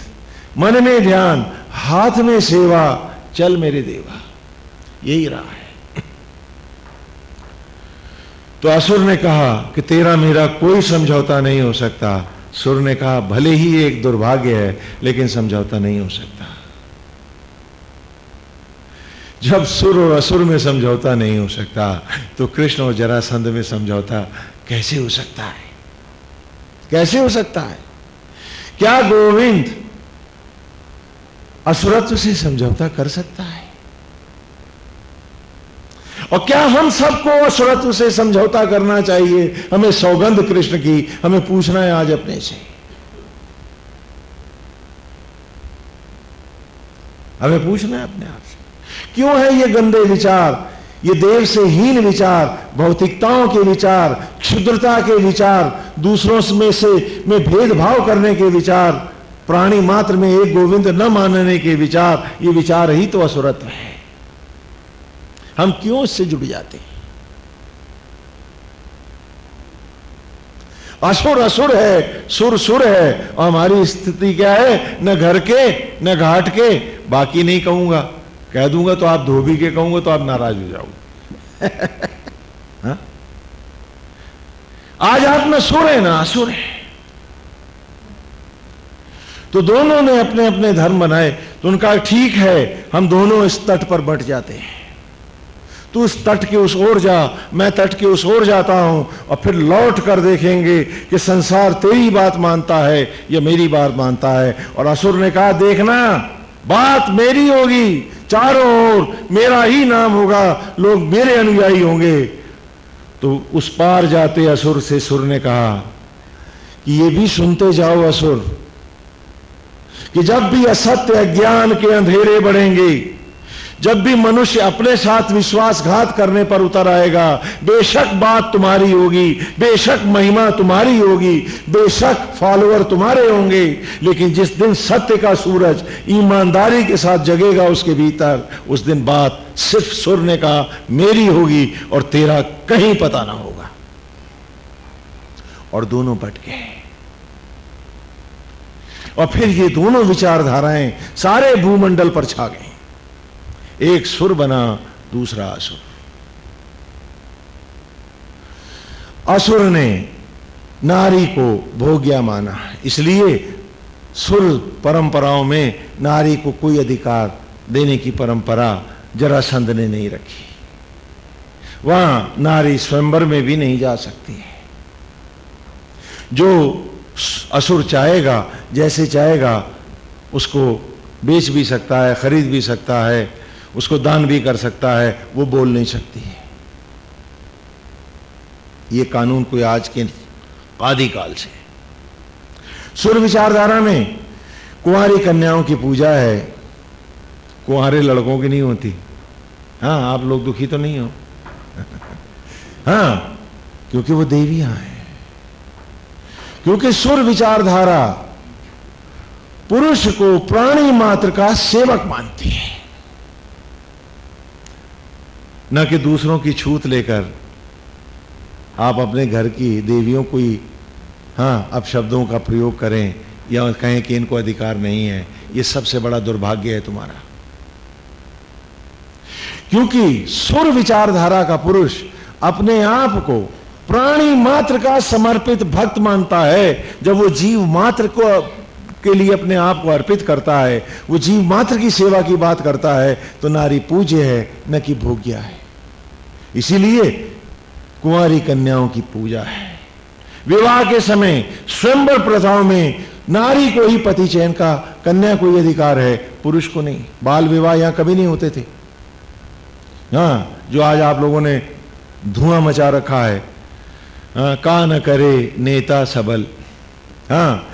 मन में ध्यान हाथ में सेवा, चल मेरे देवा। यही रहा है। तो असुर ने कहा कि तेरा मेरा कोई समझौता नहीं हो सकता। सुर ने कहा, भले ही एक दुर्भाग्य है, लेकिन समझौता नहीं हो सकता। जब सुर और असुर में समझौता नहीं हो सकता तो कृष्ण और जरासंध में समझौता कैसे हो सकता है? कैसे हो सकता है? क्या गोविंद असुरत्व से समझौता कर सकता है। और क्या हम सबको असुरत्व से समझौता करना चाहिए? हमें सौगंध कृष्ण की, हमें पूछना है आज अपने से। हमें पूछना है अपने आप से। क्यों है ये गंदे विचार? ये देव से हीन विचार, भौतिकताओं के विचार, क्षुद्रता के विचार, दूसरों में से, में भेदभाव करने के विचार प्राणी मात्र में एक गोविंद न मानने के विचार, ये विचार ही तो असुरत्व है। हम क्यों इससे जुड़ जाते हैं? असुर असुर है, सुर सुर है और हमारी स्थिति क्या है? न घर के, न घाट के, बाकी नहीं कहूँगा। कह दूँगा तो आप धोबी के कहूँगा तो आप नाराज़ हो जाओगे। आज आप में सुर है, ना असुर है। तो दोनों ने अपने अपने धर्म बनाए तो उनका ठीक है, हम दोनों इस तट पर बट जाते हैं। तू उस तट के उस ओर जा, मैं तट के उस ओर जाता हूँ और फिर लौट कर देखेंगे कि संसार तेरी बात मानता है, या मेरी बात मानता है। और असुर ने कहा, देखना, बात मेरी होगी, चारों ओर मेरा ही नाम होगा, लोग मेरे अनुयायी होंगे। तो उस पार जाते असुर से, सुर ने कहा कि ये भी सुनते जाओ असुर कि जब भी असत्य अज्ञान के अंधेरे बढ़ेंगे, जब भी मनुष्य अपने साथ विश्वासघात करने पर उतर आएगा, बेशक बात तुम्हारी होगी, बेशक महिमा तुम्हारी होगी, बेशक फॉलोअर तुम्हारे होंगे, लेकिन जिस दिन सत्य का सूरज ईमानदारी के साथ जगेगा उसके भीतर, उस दिन बात सिर्फ़ सुर ने कहा मेरी होगी और तेरा कहीं पता ना होगा। और दोनों पट गए और फिर ये दोनों विचारधाराएँ सारे भूमंडल पर छा गई। एक सुर बना, दूसरा असुर। असुर ने नारी को भोग्या माना। इसलिए सुर परंपराओं में नारी को कोई अधिकार देने की परंपरा जरासंध ने नहीं रखी। वहाँ नारी स्वयंवर में भी नहीं जा सकती है। जो असुर चाहेगा, जैसे चाहेगा, उसको बेच भी सकता है, खरीद भी सकता है, उसको दान भी कर सकता है, वो बोल नहीं सकती है। ये कानून कोई आज के आदिकाल से सुर विचारधारा में कुंवारी कन्याओं की पूजा है। कुंवारे लड़कों की नहीं होती। हाँ आप लोग दुखी तो नहीं हो। हाँ क्योंकि वो देवियाँ हैं। क्योंकि सुर विचारधारा पुरुष को प्राणी मात्र का सेवक मानती है। न कि दूसरों की छूत लेकर आप अपने घर की देवियों को ही हाँ अब शब्दों का प्रयोग करें या कहें कि इनको अधिकार नहीं है, ये सबसे बड़ा दुर्भाग्य है तुम्हारा। क्योंकि सुर विचारधारा का पुरुष अपने आप को प्राणी मात्र का समर्पित भक्त मानता है। जब वो जीव मात्र को, के लिए अपने आप को अर्पित करता है, वो जीव मात्र की सेवा की बात करता है तो नारी पूज्य है, न कि भोग्या है। इसीलिए कुंवारी कन्याओं की पूजा है। विवाह के समय स्वयंवर प्रथाओं में नारी को ही पति चयन का कन्या को ही अधिकार है, पुरुष को नहीं। बाल विवाह यहाँ कभी नहीं होते थे। हाँ जो आज आप लोगों ने धुआँ मचा रखा है का न करे नेता सबल। हाँ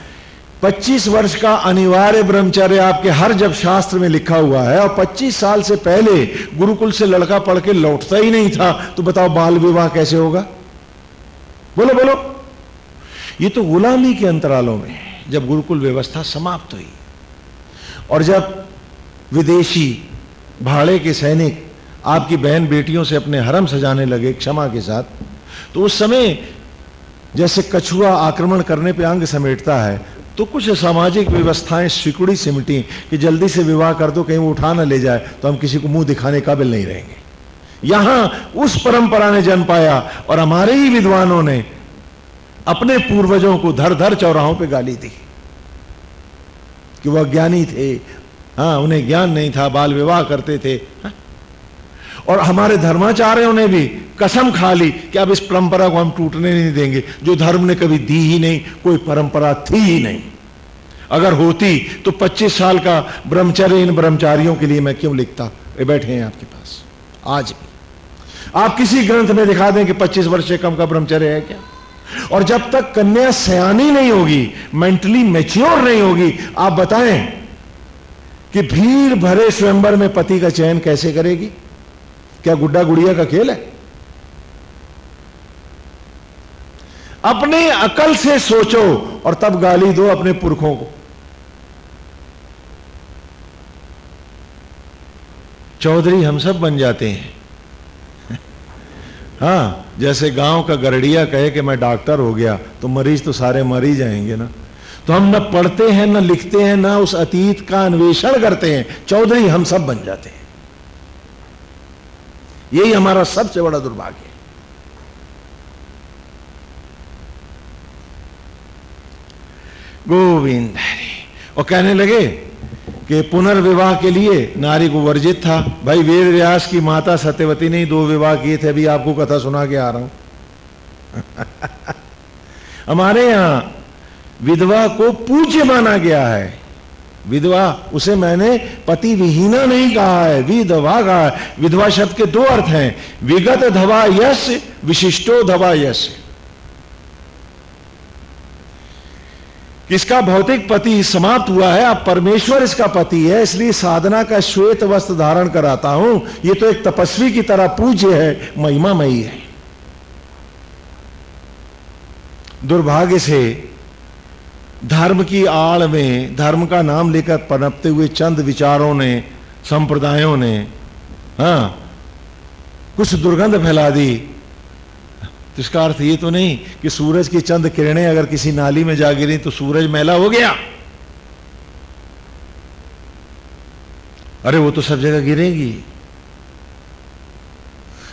25 वर्ष का अनिवार्य ब्रह्मचर्य आपके हर जब शास्त्र में लिखा हुआ है और 25 साल से पहले गुरुकुल से लड़का पढ़ के लौटता ही नहीं था तो बताओ बाल विवाह कैसे होगा? बोलो बोलो। ये तो गुलामी के अंतरालों में जब गुरुकुल व्यवस्था समाप्त हुई और जब विदेशी भाड़े के सैनिक आपकी बहन बेटियों से अपने हरम सजाने लगे क्षमा के साथ तो उस समय जैसे कछुआ आक्रमण करने पे अंग समेटता है तो कुछ सामाजिक व्यवस्थाएँ सिकुड़ी सिमटी कि जल्दी से विवाह कर दो, कहीं वो उठा ना ले जाए तो हम किसी को मुँह दिखाने काबिल नहीं रहेंगे। यहाँ उस परंपरा ने जन्म पाया और हमारे ही विद्वानों ने अपने पूर्वजों को धर धर चौराहों पे गाली दी। कि वह ज्ञानी थे। हाँ उन्हें ज्ञान नहीं था, बाल विवाह करते थे। हा? और हमारे धर्माचार्यों ने भी कसम खा ली कि अब इस परंपरा को हम टूटने नहीं देंगे। जो धर्म ने कभी दी ही नहीं, कोई परंपरा थी ही नहीं। अगर होती तो 25 साल का ब्रह्मचर्य इन ब्रह्मचारियों के लिए मैं क्यों लिखता? ये बैठे हैं आपके पास। आज आप किसी ग्रंथ में दिखा दें कि 25 वर्ष से कम का ब्रह्मचर्य है क्या? और जब तक कन्या सयानी नहीं होगी, मेंटली मेच्योर नहीं होगी, आप बताएँ कि भीड़ भरे स्वयंवर में पति का चयन कैसे करेगी? क्या गुड्डा गुड़िया का खेल है? अपने अकल से सोचो और तब गाली दो अपने पुरखों को। चौधरी, हम सब बन जाते हैं। हाँ जैसे गाँव का गरड़िया कहे कि मैं डॉक्टर हो गया तो मरीज़ तो सारे मर ही जाएँगे ना। तो हम न पढ़ते हैं, न लिखते हैं, ना उस अतीत का अन्वेषण करते हैं। चौधरी, हम सब बन जाते हैं। यही हमारा सबसे बड़ा दुर्भाग्य है। गोविंद और कहने लगे कि पुनर्विवाह के लिए नारी को वर्जित था। भाई, वेद व्यास की माता सत्यवती ने दो विवाह किए थे, अभी आपको कथा सुना के आ रहा हूँ। हमारे यहाँ विधवा को पूज्य माना गया है। विधवा, उसे मैंने पति विहीना नहीं कहा है, विधवा कहा है। विधवा शब्द के दो अर्थ हैं। विगत धवा यश, विशिष्टो धवा यश। किसका भौतिक पति समाप्त हुआ है? अब परमेश्वर इसका पति है, इसलिए साधना का श्वेत वस्त्र धारण कराता हूँ। ये तो एक तपस्वी की तरह पूज्य है, महिमामयी है। दुर्भाग्य से धर्म की आड़ में, धर्म का नाम लेकर पनपते हुए चंद विचारों ने, संप्रदायों ने हाँ कुछ दुर्गंध फैला दी। तो इसका अर्थ ये तो नहीं कि सूरज की चंद किरणें अगर किसी नाली में जा गिरी तो सूरज मैला हो गया। अरे वो तो सब जगह गिरेगी।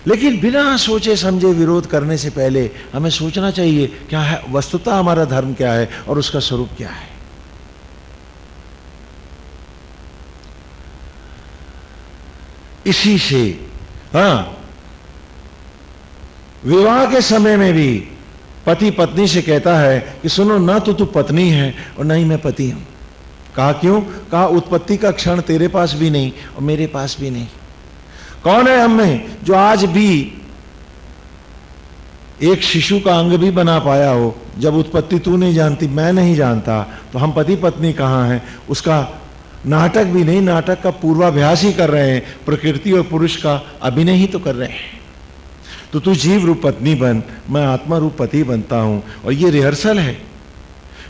लेकिन बिना सोचे समझे विरोध करने से पहले हमें सोचना चाहिए, क्या है, वस्तुता हमारा धर्म क्या है और उसका स्वरूप क्या है? इसी से हाँ विवाह के समय में भी पति पत्नी से कहता है कि सुनो, ना तो तू पत्नी है और ना ही मैं पति हूँ। कहा क्यों? कहा, उत्पत्ति का क्षण तेरे पास भी नहीं और मेरे पास भी नहीं। कौन है हम में जो आज भी एक शिशु का अंग भी बना पाया हो? जब उत्पत्ति तू नहीं जानती, मैं नहीं जानता तो हम पति पत्नी कहाँ हैं? उसका नाटक भी नहीं, नाटक का पूर्वाभ्यास ही कर रहे हैं। प्रकृति और पुरुष का अभिनय ही तो कर रहे हैं। तो तू जीव रूप पत्नी बन, मैं आत्मा रूप पति बनता हूँ, और ये रिहर्सल है।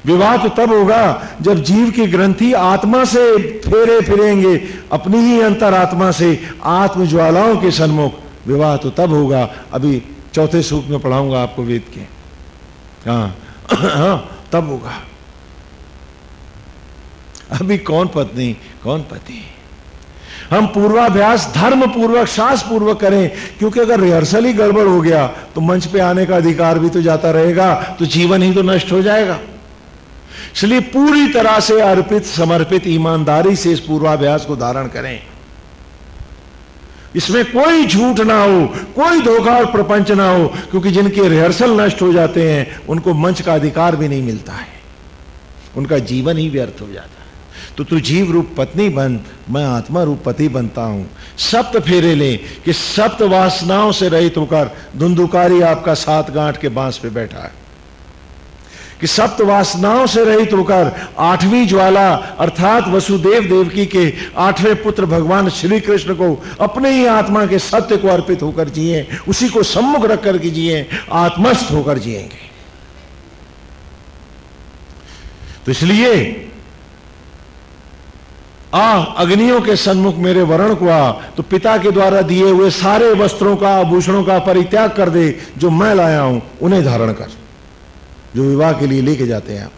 विवाह तो तब होगा जब जीव की ग्रंथि आत्मा से फेरे फिरेंगे, अपनी ही अंतरात्मा से आत्म ज्वालाओं के सन्मुख। विवाह तो तब होगा। अभी चौथे सूख में पढ़ाऊँगा आपको वेद के। हाँ हाँ तब होगा। अभी कौन पत्नी, कौन पति? हम पूर्वाभ्यास धर्म पूर्वक सास पूर्वक करें, क्योंकि अगर रिहर्सल ही गड़बड़ हो गया तो मंच पे आने का अधिकार भी तो जाता रहेगा तो जीवन ही तो नष्ट हो जाएगा। इसलिए पूरी तरह से अर्पित, समर्पित, ईमानदारी से इस पूर्वाभ्यास को धारण करें। इसमें कोई झूठ ना हो, कोई धोखा और प्रपंच ना हो, क्योंकि जिनके रिहर्सल नष्ट हो जाते हैं, उनको मंच का अधिकार भी नहीं मिलता है। उनका जीवन ही व्यर्थ हो जाता है। तो तू जीव रूप पत्नी बन, मैं आत्मा रूप पति बनता हूँ। सप्त फेरे ले कि सप्त वासनाओं से रहित होकर धुंधुकारी आपका सात गांठ के बाँस पे बैठा है। कि सप्त वासनाओं से रहित होकर आठवीं ज्वाला अर्थात वसुदेव देवकी के आठवें पुत्र भगवान श्री कृष्ण को अपने ही आत्मा के सत्य को अर्पित होकर जिए, उसी को सम्मुख रख कर जिए, आत्मस्थ होकर जिएँगे। तो इसलिए, आ, अग्नियों के सन्मुख मेरे वरण को आ तो पिता के द्वारा दिए हुए सारे वस्त्रों का, आभूषणों का परित्याग कर दे, जो मैं लाया हूँ, उन्हें धारण कर। जो विवाह के लिए लेके जाते हैं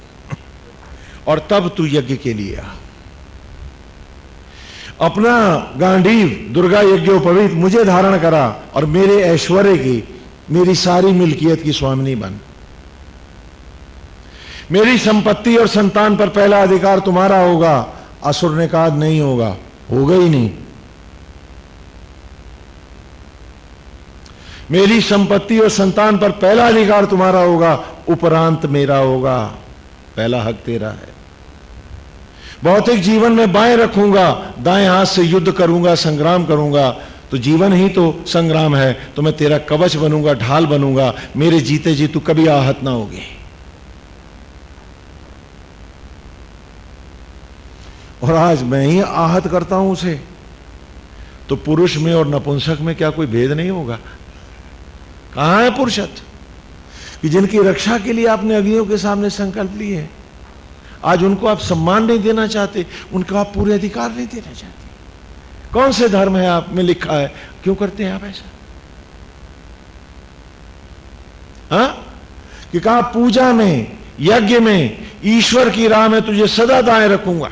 और तब तू यज्ञ के लिए आ। अपना गांडीव, दुर्गा यज्ञोपवीत मुझे धारण करा और मेरे ऐश्वर्य की, मेरी सारी मिल्कियत की स्वामिनी बन। मेरी संपत्ति और संतान पर पहला अधिकार तुम्हारा होगा। असुर ने कहा, नहीं होगा। होगा ही नहीं। मेरी संपत्ति और संतान पर पहला अधिकार तुम्हारा होगा, उपरांत मेरा होगा। पहला हक तेरा है। भौतिक जीवन में बाएँ रखूँगा, दाएँ हाथ से युद्ध करूँगा, संग्राम करूँगा। तो जीवन ही तो संग्राम है तो मैं तेरा कवच बनूँगा, ढाल बनूँगा। मेरे जीते जी तू कभी आहत ना होगी। और आज मैं ही आहत करता हूँ उसे। तो पुरुष में और नपुंसक में क्या कोई भेद नहीं होगा? कहाँ है पुरुषत्व? कि जिनकी रक्षा के लिए आपने अग्नियों के सामने संकल्प लिए आज उनको आप सम्मान नहीं देना चाहते, उनको आप पूरे अधिकार नहीं देना चाहते। कौन से धर्म है आप में लिखा है? क्यों करते हैं आप ऐसा? हा? कि कहा, पूजा में, यज्ञ में, ईश्वर की राह में तुझे सदा दाएँ रखूँगा।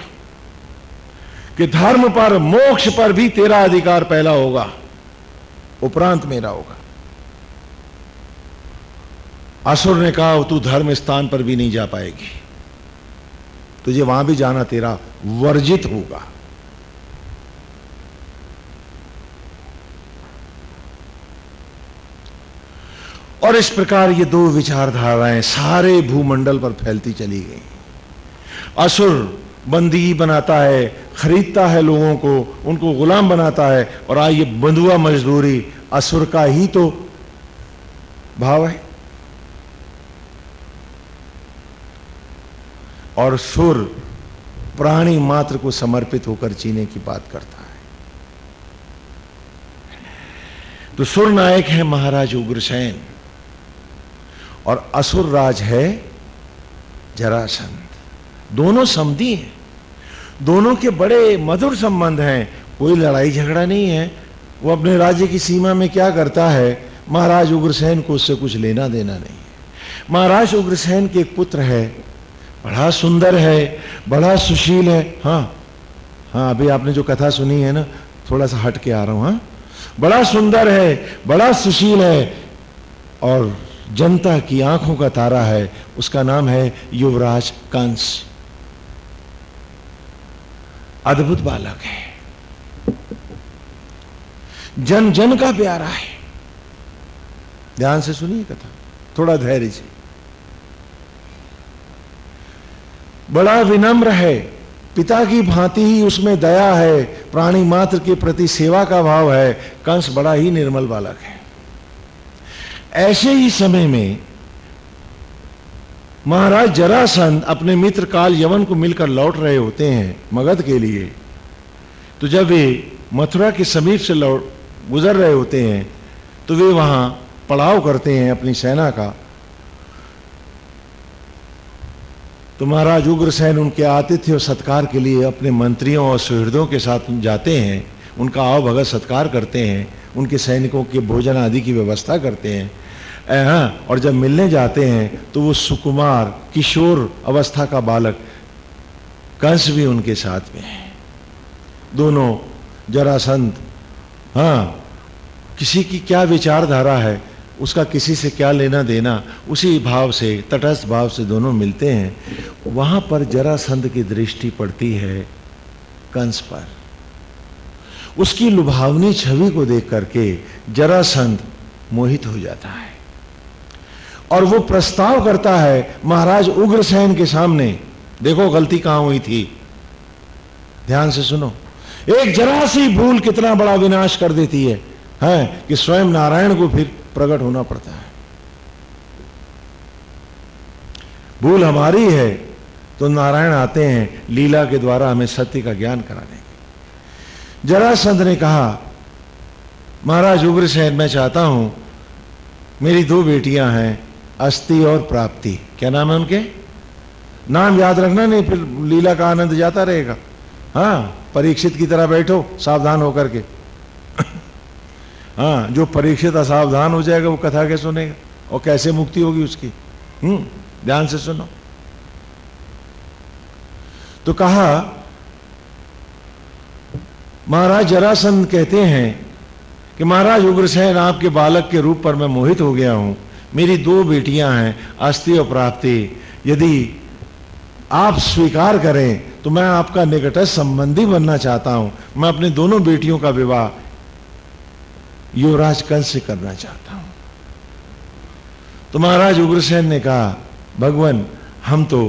कि धर्म पर, मोक्ष पर भी तेरा अधिकार पहला होगा। उपरांत मेरा होगा। असुर ने कहा तू धर्म स्थान पर भी नहीं जा पाएगी। तुझे वहाँ भी जाना तेरा वर्जित होगा। और इस प्रकार ये दो विचारधाराएँ सारे भूमंडल पर फैलती चली गई। असुर बंदी बनाता है, खरीदता है लोगों को, उनको गुलाम बनाता है, और आइए बंधुआ मजदूरी, असुर का ही तो भाव है। और सुर प्राणी मात्र को समर्पित होकर जीने की बात करता है। तो सुर नायक है महाराज उग्रसेन और असुर राज है जरासंध। दोनों समधी हैं। दोनों के बड़े मधुर संबंध हैं। कोई लड़ाई झगड़ा नहीं है। वो अपने राज्य की सीमा में क्या करता है? महाराज उग्रसेन को उससे कुछ लेना देना नहीं है। महाराज उग्रसेन के एक पुत्र है बड़ा सुंदर है, बड़ा सुशील है। हाँ हाँ अभी आपने जो कथा सुनी है ना, थोड़ा सा हट के आ रहा हूँ हाँ। बड़ा सुंदर है, बड़ा सुशील है, और जनता की आँखों का तारा है, उसका नाम है युवराज कंस। अद्भुत बालक है। जन जन का प्यारा है। ध्यान से सुनिए कथा, थोड़ा धैर्य से। बड़ा विनम्र है। पिता की भांति ही उसमें दया है। प्राणी मात्र के प्रति सेवा का भाव है। कंस बड़ा ही निर्मल बालक है। ऐसे ही समय में महाराज जरासंध अपने मित्र काल यवन को मिलकर लौट रहे होते हैं मगध के लिए। तो जब वे मथुरा के समीप से लौट गुजर रहे होते हैं तो वे वहाँ पड़ाव करते हैं अपनी सेना का। तो महाराज उग्रसेन उनके आतिथ्य और सत्कार के लिए अपने मंत्रियों और सुहृदों के साथ जाते हैं, उनका आओ भगत सत्कार करते हैं, उनके सैनिकों के भोजन आदि की व्यवस्था करते हैं। हाँ और जब मिलने जाते हैं तो वो सुकुमार, किशोर अवस्था का बालक, कंस भी उनके साथ में है। दोनों जरासंत हाँ किसी की क्या विचारधारा है? उसका किसी से क्या लेना देना, उसी भाव से, तटस्थ भाव से दोनों मिलते हैं। वहाँ पर जरासंध की दृष्टि पड़ती है कंस पर। उसकी लुभावनी छवि को देख करके जरासंध मोहित हो जाता है। और वो प्रस्ताव करता है, महाराज उग्रसेन के सामने, देखो गलती कहाँ हुई थी। ध्यान से सुनो, एक जरा सी भूल कितना बड़ा विनाश कर देती है। है, कि स्वयं नारायण को फिर प्रकट होना पड़ता है। भूल हमारी है तो नारायण आते हैं, लीला के द्वारा हमें सत्य का ज्ञान कराने के जरासंध ने कहा, महाराज उग्र उग्रसेन, मैं चाहता हूँ, मेरी दो बेटियाँ हैं, अस्थि और प्राप्ति। क्या नाम है उनके? नाम याद रखना, नहीं फिर लीला का आनंद जाता रहेगा। हाँ परीक्षित की तरह बैठो, सावधान होकर के। हाँ जो परीक्षित असावधान हो जाएगा, वो कथा कैसे सुनेगा? और कैसे मुक्ति होगी उसकी? हम्म ध्यान से सुनो। तो कहा, महाराज जरासंध कहते हैं कि महाराज, उग्रसेन आपके बालक के रूप पर मैं मोहित हो गया हूँ। मेरी दो बेटियाँ हैं अस्थि और प्राप्ति। यदि आप स्वीकार करें तो मैं आपका निकटस्थ संबंधी बनना चाहता हूँ। मैं अपनी दोनों बेटियों का विवाह युवराज कंस से करना चाहता हूँ। तो महाराज उग्रसेन ने कहा, भगवान, हम तो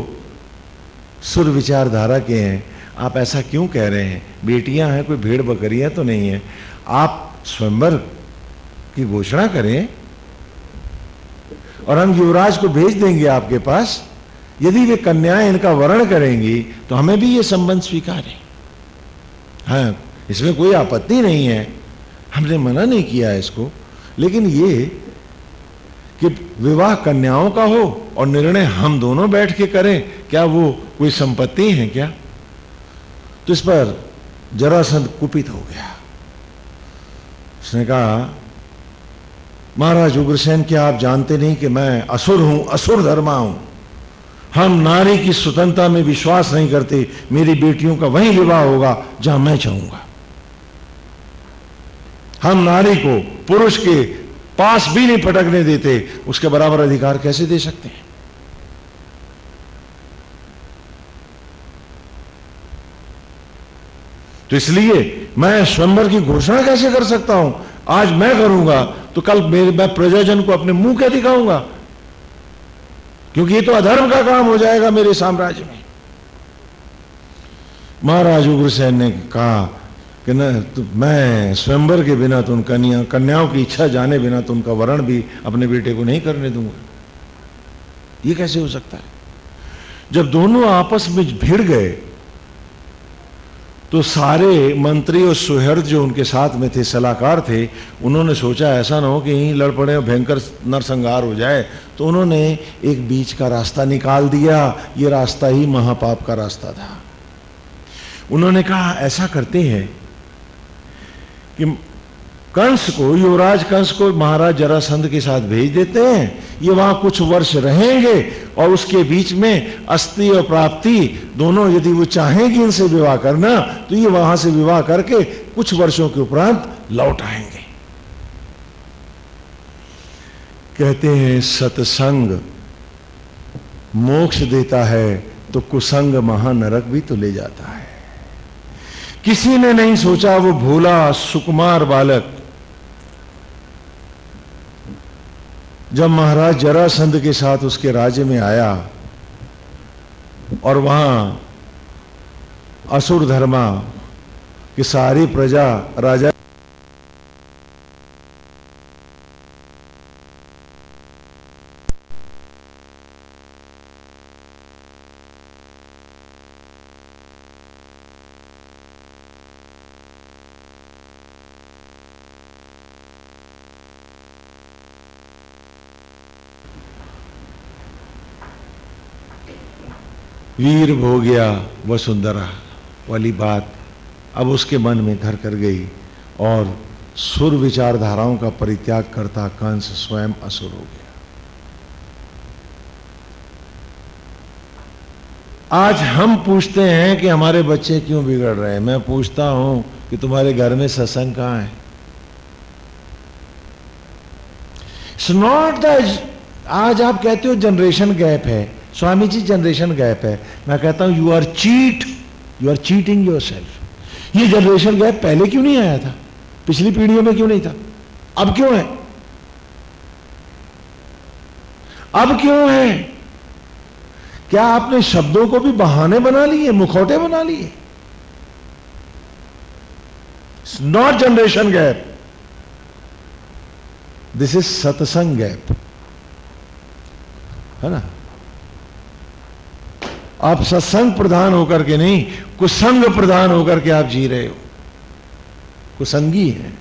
सुर विचारधारा के हैं। आप ऐसा क्यों कह रहे हैं? बेटियाँ हैं, कोई भेड़ बकरियाँ तो नहीं है। आप स्वयंवर की घोषणा करें और हम युवराज को भेज देंगे आपके पास। यदि वे कन्याएँ इनका वर्ण करेंगी तो हमें भी ये संबंध स्वीकार। है हाँ इसमें कोई आपत्ति नहीं है। हमने मना नहीं किया है इसको। लेकिन ये कि विवाह कन्याओं का हो और निर्णय हम दोनों बैठ के करें, क्या वो कोई संपत्ति है क्या? तो इस पर जरासंध कुपित हो गया। उसने कहा, महाराज उग्रसेन, क्या आप जानते नहीं कि मैं असुर हूँ, असुर धर्मा हूँ? हम नारी की स्वतंत्रता में विश्वास नहीं करते, मेरी बेटियों का वही विवाह होगा जहाँ मैं चाहूँगा। हम नारी को पुरुष के पास भी नहीं पटकने देते, उसके बराबर अधिकार कैसे दे सकते हैं? तो इसलिए मैं स्वयंवर की घोषणा कैसे कर सकता हूँ? आज मैं करूँगा तो कल मेरे, मैं प्रजाजन को अपने मुँह क्या दिखाऊँगा? क्योंकि ये तो अधर्म का काम हो जाएगा मेरे साम्राज्य में। महाराज उग्रसेन ने कहा कि न तो मैं स्वयंवर के बिना तो उन कन्या कन्याओं की इच्छा जाने बिना तो उनका वरण भी अपने बेटे को नहीं करने दूँगा। ये कैसे हो सकता है? जब दोनों आपस में भिड़ गए तो सारे मंत्री और सुहृद जो उनके साथ में थे, सलाहकार थे, उन्होंने सोचा ऐसा ना हो कि यहीं लड़ पड़े भयंकर नरसंहार हो जाए। तो उन्होंने एक बीच का रास्ता निकाल दिया। ये रास्ता ही महापाप का रास्ता था। उन्होंने कहा, ऐसा करते हैं कि कंस को, युवराज कंस को महाराज जरासंध के साथ भेज देते हैं। ये वहाँ कुछ वर्ष रहेंगे और उसके बीच में अस्थि और प्राप्ति दोनों यदि वो चाहेंगे इनसे विवाह करना तो ये वहाँ से विवाह करके कुछ वर्षों के उपरांत लौट आएँगे। कहते हैं, सत्संग मोक्ष देता है तो कुसंग महानरक भी तो ले जाता है। किसी ने नहीं सोचा वो भोला सुकुमार बालक। जब महाराज जरासंध के साथ उसके राज्य में आया और वहाँ असुर धर्मा की सारी प्रजा राजा वीर भो गया वसुंधरा, वाली बात अब उसके मन में घर कर गई और सुर विचारधाराओं का परित्याग करता कंस स्वयं असुर हो गया। आज हम पूछते हैं कि हमारे बच्चे क्यों बिगड़ रहे हैं? मैं पूछता हूँ कि तुम्हारे घर में सत्संग कहाँ है? इट्स नॉट द आज आप कहते हो जनरेशन गैप है। स्वामी जी जनरेशन गैप है। मैं कहता हूँ you are cheat you are cheating yourself ये जनरेशन गैप पहले क्यों नहीं आया था? पिछली पीढ़ियों में क्यों नहीं था? अब क्यों है? अब क्यों है? क्या आपने शब्दों को भी बहाने बना लिए, मुखौटे बना लिए? Not generation gap this is satsang gap है ना? आप सत्संग प्रधान होकर के नहीं, कुसंग प्रधान होकर के आप जी रहे हो। कुसंगी है।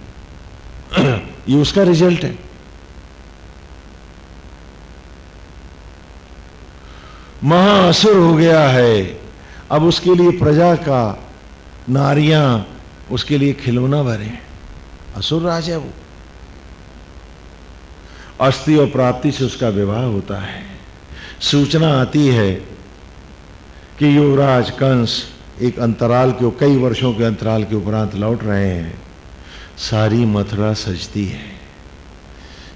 ये उसका रिज़ल्ट है। महाअसुर हो गया है। अब उसके लिए प्रजा का नारियाँ, उसके लिए खिलौना भरे हैं। असुर राज है वो। अस्थि और प्राप्ति से उसका विवाह होता है। सूचना आती है कि युवराज कंस एक अंतराल के कई वर्षों के अंतराल के उपरांत लौट रहे हैं। सारी मथुरा सजती है।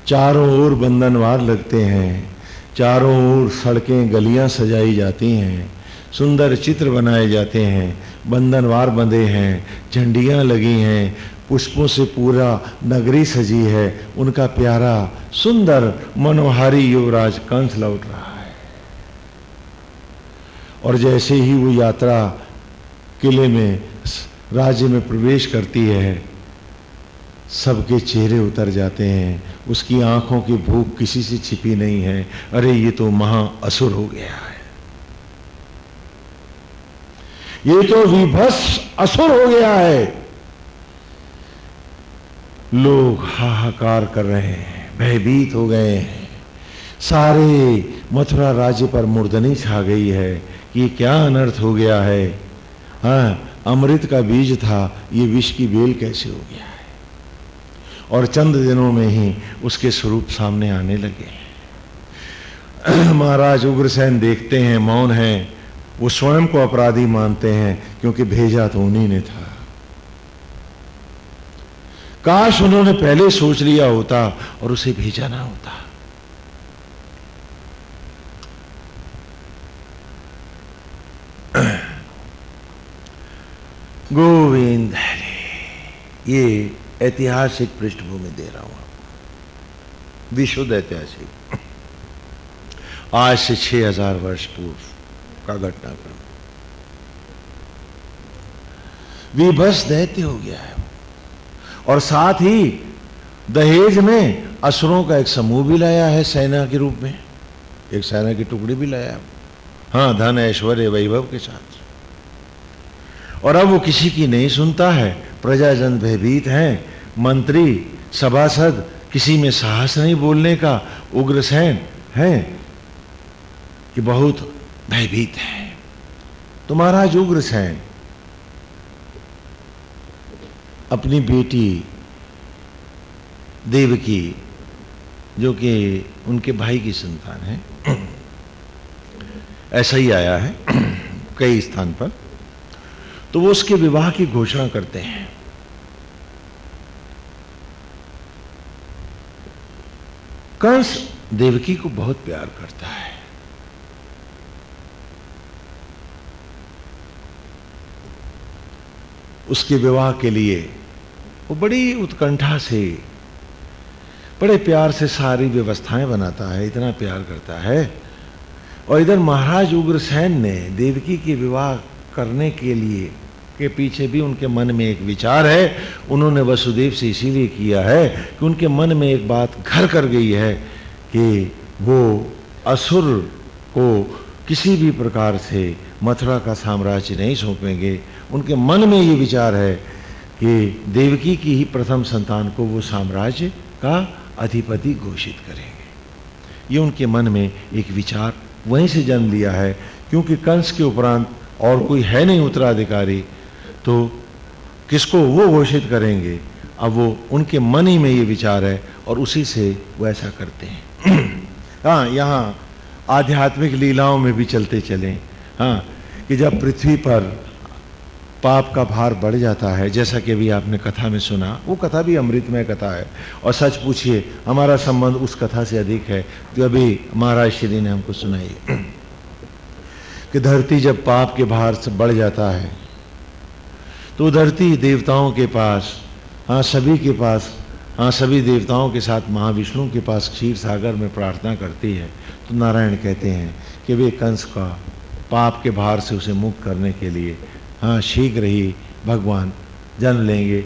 चारों ओर बंधनवार लगते हैं। चारों ओर सड़कें, गलियाँ सजाई जाती हैं। सुंदर चित्र बनाए जाते हैं। बंधनवार बंधे हैं। झंडियाँ लगी हैं। पुष्पों से पूरा नगरी सजी है। उनका प्यारा, सुंदर, मनोहारी युवराज कंस लौट रहा और जैसे ही वो यात्रा किले में, राज्य में प्रवेश करती है, सबके चेहरे उतर जाते हैं। उसकी आँखों की भूख किसी से छिपी नहीं है। अरे, ये तो महा असुर हो गया है। ये तो विभस असुर हो गया है। लोग हाहाकार कर रहे हैं, भयभीत हो गए हैं। सारे मथुरा राज्य पर मुर्दनी छा गई है। कि क्या अनर्थ हो गया है? हाँ अमृत का बीज था, ये विष की बेल कैसे हो गया है? और चंद दिनों में ही उसके स्वरूप सामने आने लगे महाराज उग्रसेन देखते हैं, मौन हैं। वो स्वयं को अपराधी मानते हैं, क्योंकि भेजा तो उन्हीं ने था। काश उन्होंने पहले सोच लिया होता और उसे भेजा ना होता। गोविंद हरे ये ऐतिहासिक पृष्ठभूमि दे रहा हूँ। विशुद्ध ऐतिहासिक। आज से छह हज़ार वर्ष पूर्व का घटनाक्रम। विभस दैत्य हो गया है। और साथ ही दहेज में असुरों का एक समूह भी लाया है सेना के रूप में। एक सेना की टुकड़ी भी लाया है। हाँ धन ऐश्वर्य वैभव के साथ। और अब वो किसी की नहीं सुनता है। प्रजाजन भयभीत हैं। मंत्री, सभासद, किसी में साहस नहीं बोलने का उग्रसेन है कि बहुत भयभीत है। तो महाराज उग्रसेन। अपनी बेटी देवकी, जो कि उनके भाई की संतान है, ऐसा ही आया है, कई स्थान पर। तो वो उसके विवाह की घोषणा करते हैं। कंस देवकी को बहुत प्यार करता है। उसके विवाह के लिए वो बड़ी उत्कंठा से, बड़े प्यार से सारी व्यवस्थाएँ बनाता है, इतना प्यार करता है। और इधर महाराज उग्रसेन ने देवकी के विवाह करने के लिए के पीछे भी उनके मन में एक विचार है। उन्होंने वसुदेव से इसीलिए किया है कि उनके मन में एक बात घर कर गई है कि वो असुर को किसी भी प्रकार से मथुरा का साम्राज्य नहीं सौंपेंगे। उनके मन में ये विचार है कि देवकी की ही प्रथम संतान को वो साम्राज्य का अधिपति घोषित करेंगे। ये उनके मन में एक विचार वहीं से जन्म लिया है, क्योंकि कंस के उपरांत और कोई है नहीं उत्तराधिकारी तो किसको वो घोषित करेंगे? अब वो उनके मन ही में ये विचार है और उसी से वो ऐसा करते हैं। हाँ यहाँ आध्यात्मिक लीलाओं में भी चलते चलें। हाँ कि जब पृथ्वी पर पाप का भार बढ़ जाता है, जैसा कि अभी आपने कथा में सुना, वो कथा भी अमृतमय कथा है। और सच पूछिए, हमारा संबंध उस कथा से अधिक है तो अभी महाराज श्री ने हमको सुनाई कि धरती जब पाप के भार से बढ़ जाता है तो धरती देवताओं के पास हाँ सभी के पास हाँ सभी देवताओं के साथ महाविष्णु के पास क्षीर सागर में प्रार्थना करती है। तो नारायण कहते हैं कि वे कंस का पाप के भार से उसे मुक्त करने के लिए हाँ शीघ्र ही भगवान जन्म लेंगे,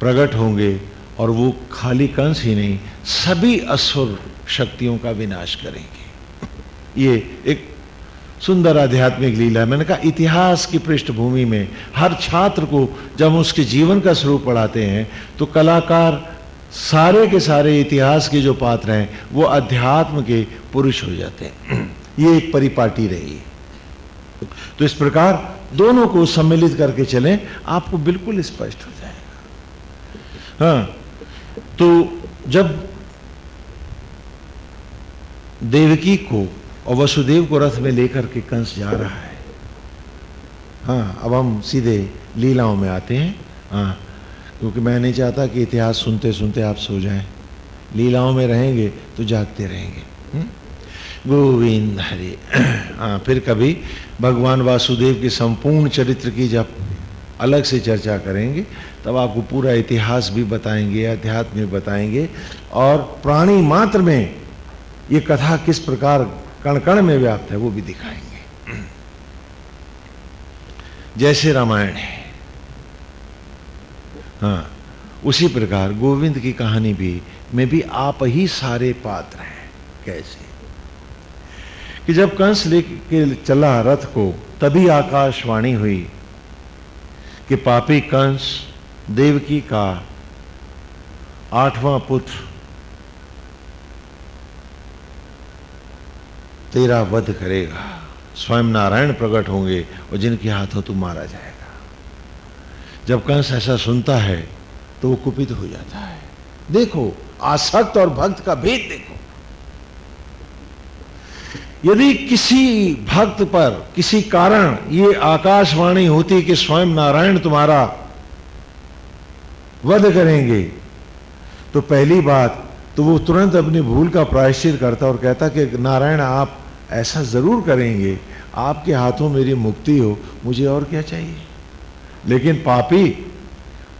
प्रकट होंगे, और वो खाली कंस ही नहीं, सभी असुर शक्तियों का विनाश करेंगे। ये एक सुंदर आध्यात्मिक लीला मैंने कहा, इतिहास की पृष्ठभूमि में हर छात्र को जब हम उसके जीवन का स्वरूप पढ़ाते हैं तो कलाकार सारे के सारे इतिहास के जो पात्र हैं, वो अध्यात्म के पुरुष हो जाते हैं। ये एक परिपाटी रही। तो इस प्रकार दोनों को सम्मिलित करके चलें, आपको बिल्कुल स्पष्ट हो जाएगा। हाँ तो जब देवकी को और वसुदेव को रथ में लेकर के कंस जा रहा है। हाँ अब हम सीधे लीलाओं में आते हैं। हाँ क्योंकि मैं नहीं चाहता कि इतिहास सुनते सुनते आप सो जाएँ। लीलाओं में रहेंगे तो जागते रहेंगे। हम्म? गोविंद हरे। हाँ फिर कभी भगवान वासुदेव के संपूर्ण चरित्र की जब अलग से चर्चा करेंगे, तब आपको पूरा इतिहास भी बताएँगे, अध्यात्म भी बताएँगे। और प्राणी मात्र में ये कथा किस प्रकार कण कण में व्याप्त है, वो भी दिखाएँगे। जैसे रामायण है। हाँ उसी प्रकार गोविंद की कहानी भी, में भी आप ही सारे पात्र हैं, कैसे? कि जब कंस लेके चला रथ को, तभी आकाशवाणी हुई कि पापी कंस, देवकी का आठवां पुत्र तेरा वध करेगा। स्वयं नारायण प्रकट होंगे और जिनके हाथों तू मारा जाएगा। जब कंस ऐसा सुनता है तो वो कुपित हो जाता है। देखो, आसक्त और भक्त का भेद देखो। यदि किसी भक्त पर किसी कारण ये आकाशवाणी होती कि स्वयं नारायण तुम्हारा वध करेंगे तो पहली बात तो वो तुरंत अपनी भूल का प्रायश्चित करता और कहता कि नारायण, आप ऐसा ज़रूर करेंगे, आपके हाथों मेरी मुक्ति हो, मुझे और क्या चाहिए? लेकिन पापी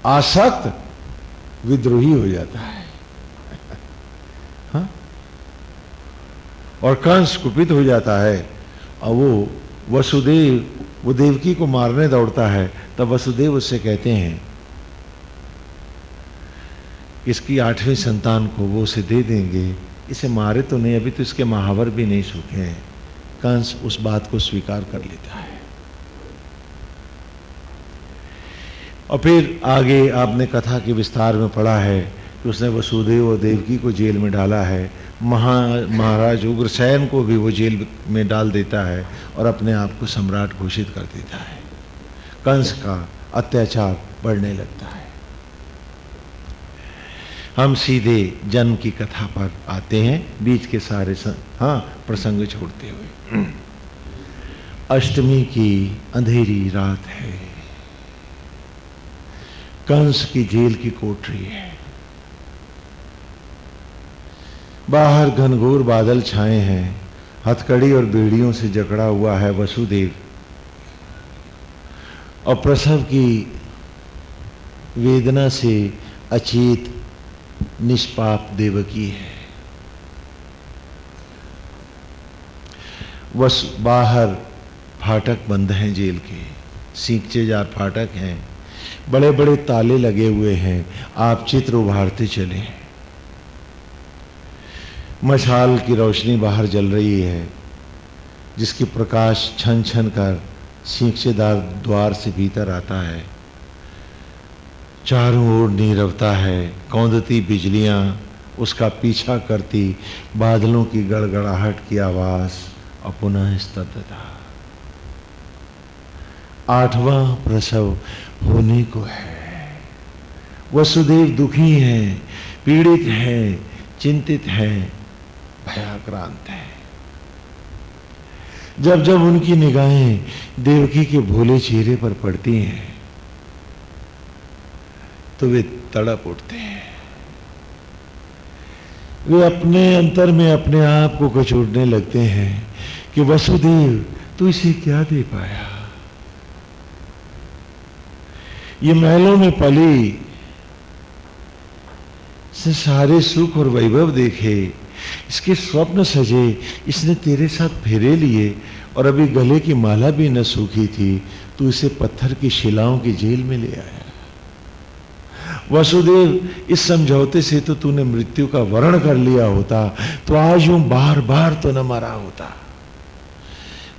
आसक्त विद्रोही हो जाता है। हा? और कंस कुपित हो जाता है। और वो वसुदेव, वो देवकी को मारने दौड़ता है, तब वसुदेव उससे कहते हैं, इसकी आठवीं संतान को वो उसे दे देंगे इसे मारे तो नहीं, अभी तो इसके महावर भी नहीं सूखे हैं। कंस उस बात को स्वीकार कर लेता है। और फिर आगे आपने कथा के विस्तार में पढ़ा है कि उसने वसुदेव और देवकी को जेल में डाला है। महा, महाराज उग्रसैन को भी वो जेल में डाल देता है और अपने आप को सम्राट घोषित कर देता है। कंस का अत्याचार बढ़ने लगता है। हम सीधे जन्म की कथा पर आते हैं, बीच के सारे. हाँ प्रसंग छोड़ते हुए। अष्टमी की अंधेरी रात है। कंस की जेल की कोठरी है। बाहर घनघोर बादल छाए हैं। हथकड़ी और बेड़ियों से जकड़ा हुआ है वसुदेव। और प्रसव की वेदना से अचेत निष्पाप देवकी है। वस बाहर फाटक बंद हैं जेल के। सींचे जार फाटक हैं। बड़े बड़े ताले लगे हुए हैं। आप चित्र उभारते चले मशाल की रोशनी बाहर जल रही है, जिसकी प्रकाश छन छन कर सींचेदार द्वार से भीतर आता है। चारों ओर नीरवता है, कौंदती बिजलियाँ, उसका पीछा करती बादलों की गड़गड़ाहट की आवाज़ और पुनः स्तब्धता। आठवां प्रसव होने को है। वसुदेव दुखी हैं, पीड़ित हैं, चिंतित हैं, भयाक्रांत हैं। जब जब उनकी निगाहें देवकी के भोले चेहरे पर पड़ती हैं तो वे तड़प उठते हैं। वे अपने अंतर में अपने आप को कचोड़ने लगते हैं कि, वसुदेव, तू इसे क्या दे पाया? ये महलों में पली से सारे सुख और वैभव देखे, इसके स्वप्न सजे, इसने तेरे साथ फेरे लिए, और अभी गले की माला भी न सूखी थी, तू इसे पत्थर की शिलाओं की जेल में ले आया। वसुदेव, इस समझौते से तो तूने मृत्यु का वर्ण कर लिया होता तो आज यूँ बार बार तो न मरा होता।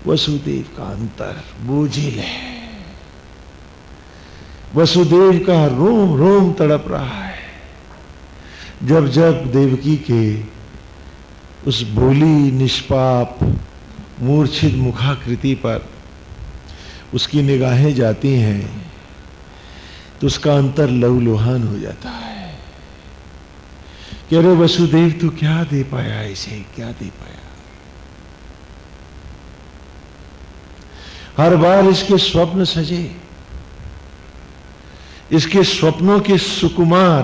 वसुदेव का अंतर बोझिल है वसुदेव का रोम रोम तड़प रहा है। जब जब देवकी के उस भोली निष्पाप, मूर्छित मुखाकृति पर उसकी निगाहें जाती हैं तो उसका अंतर लवलोहान हो जाता है। कि अरे वसुदेव, तू क्या दे पाया इसे? क्या दे पाया? हर बार इसके स्वप्न सजे। इसके स्वप्नों के सुकुमार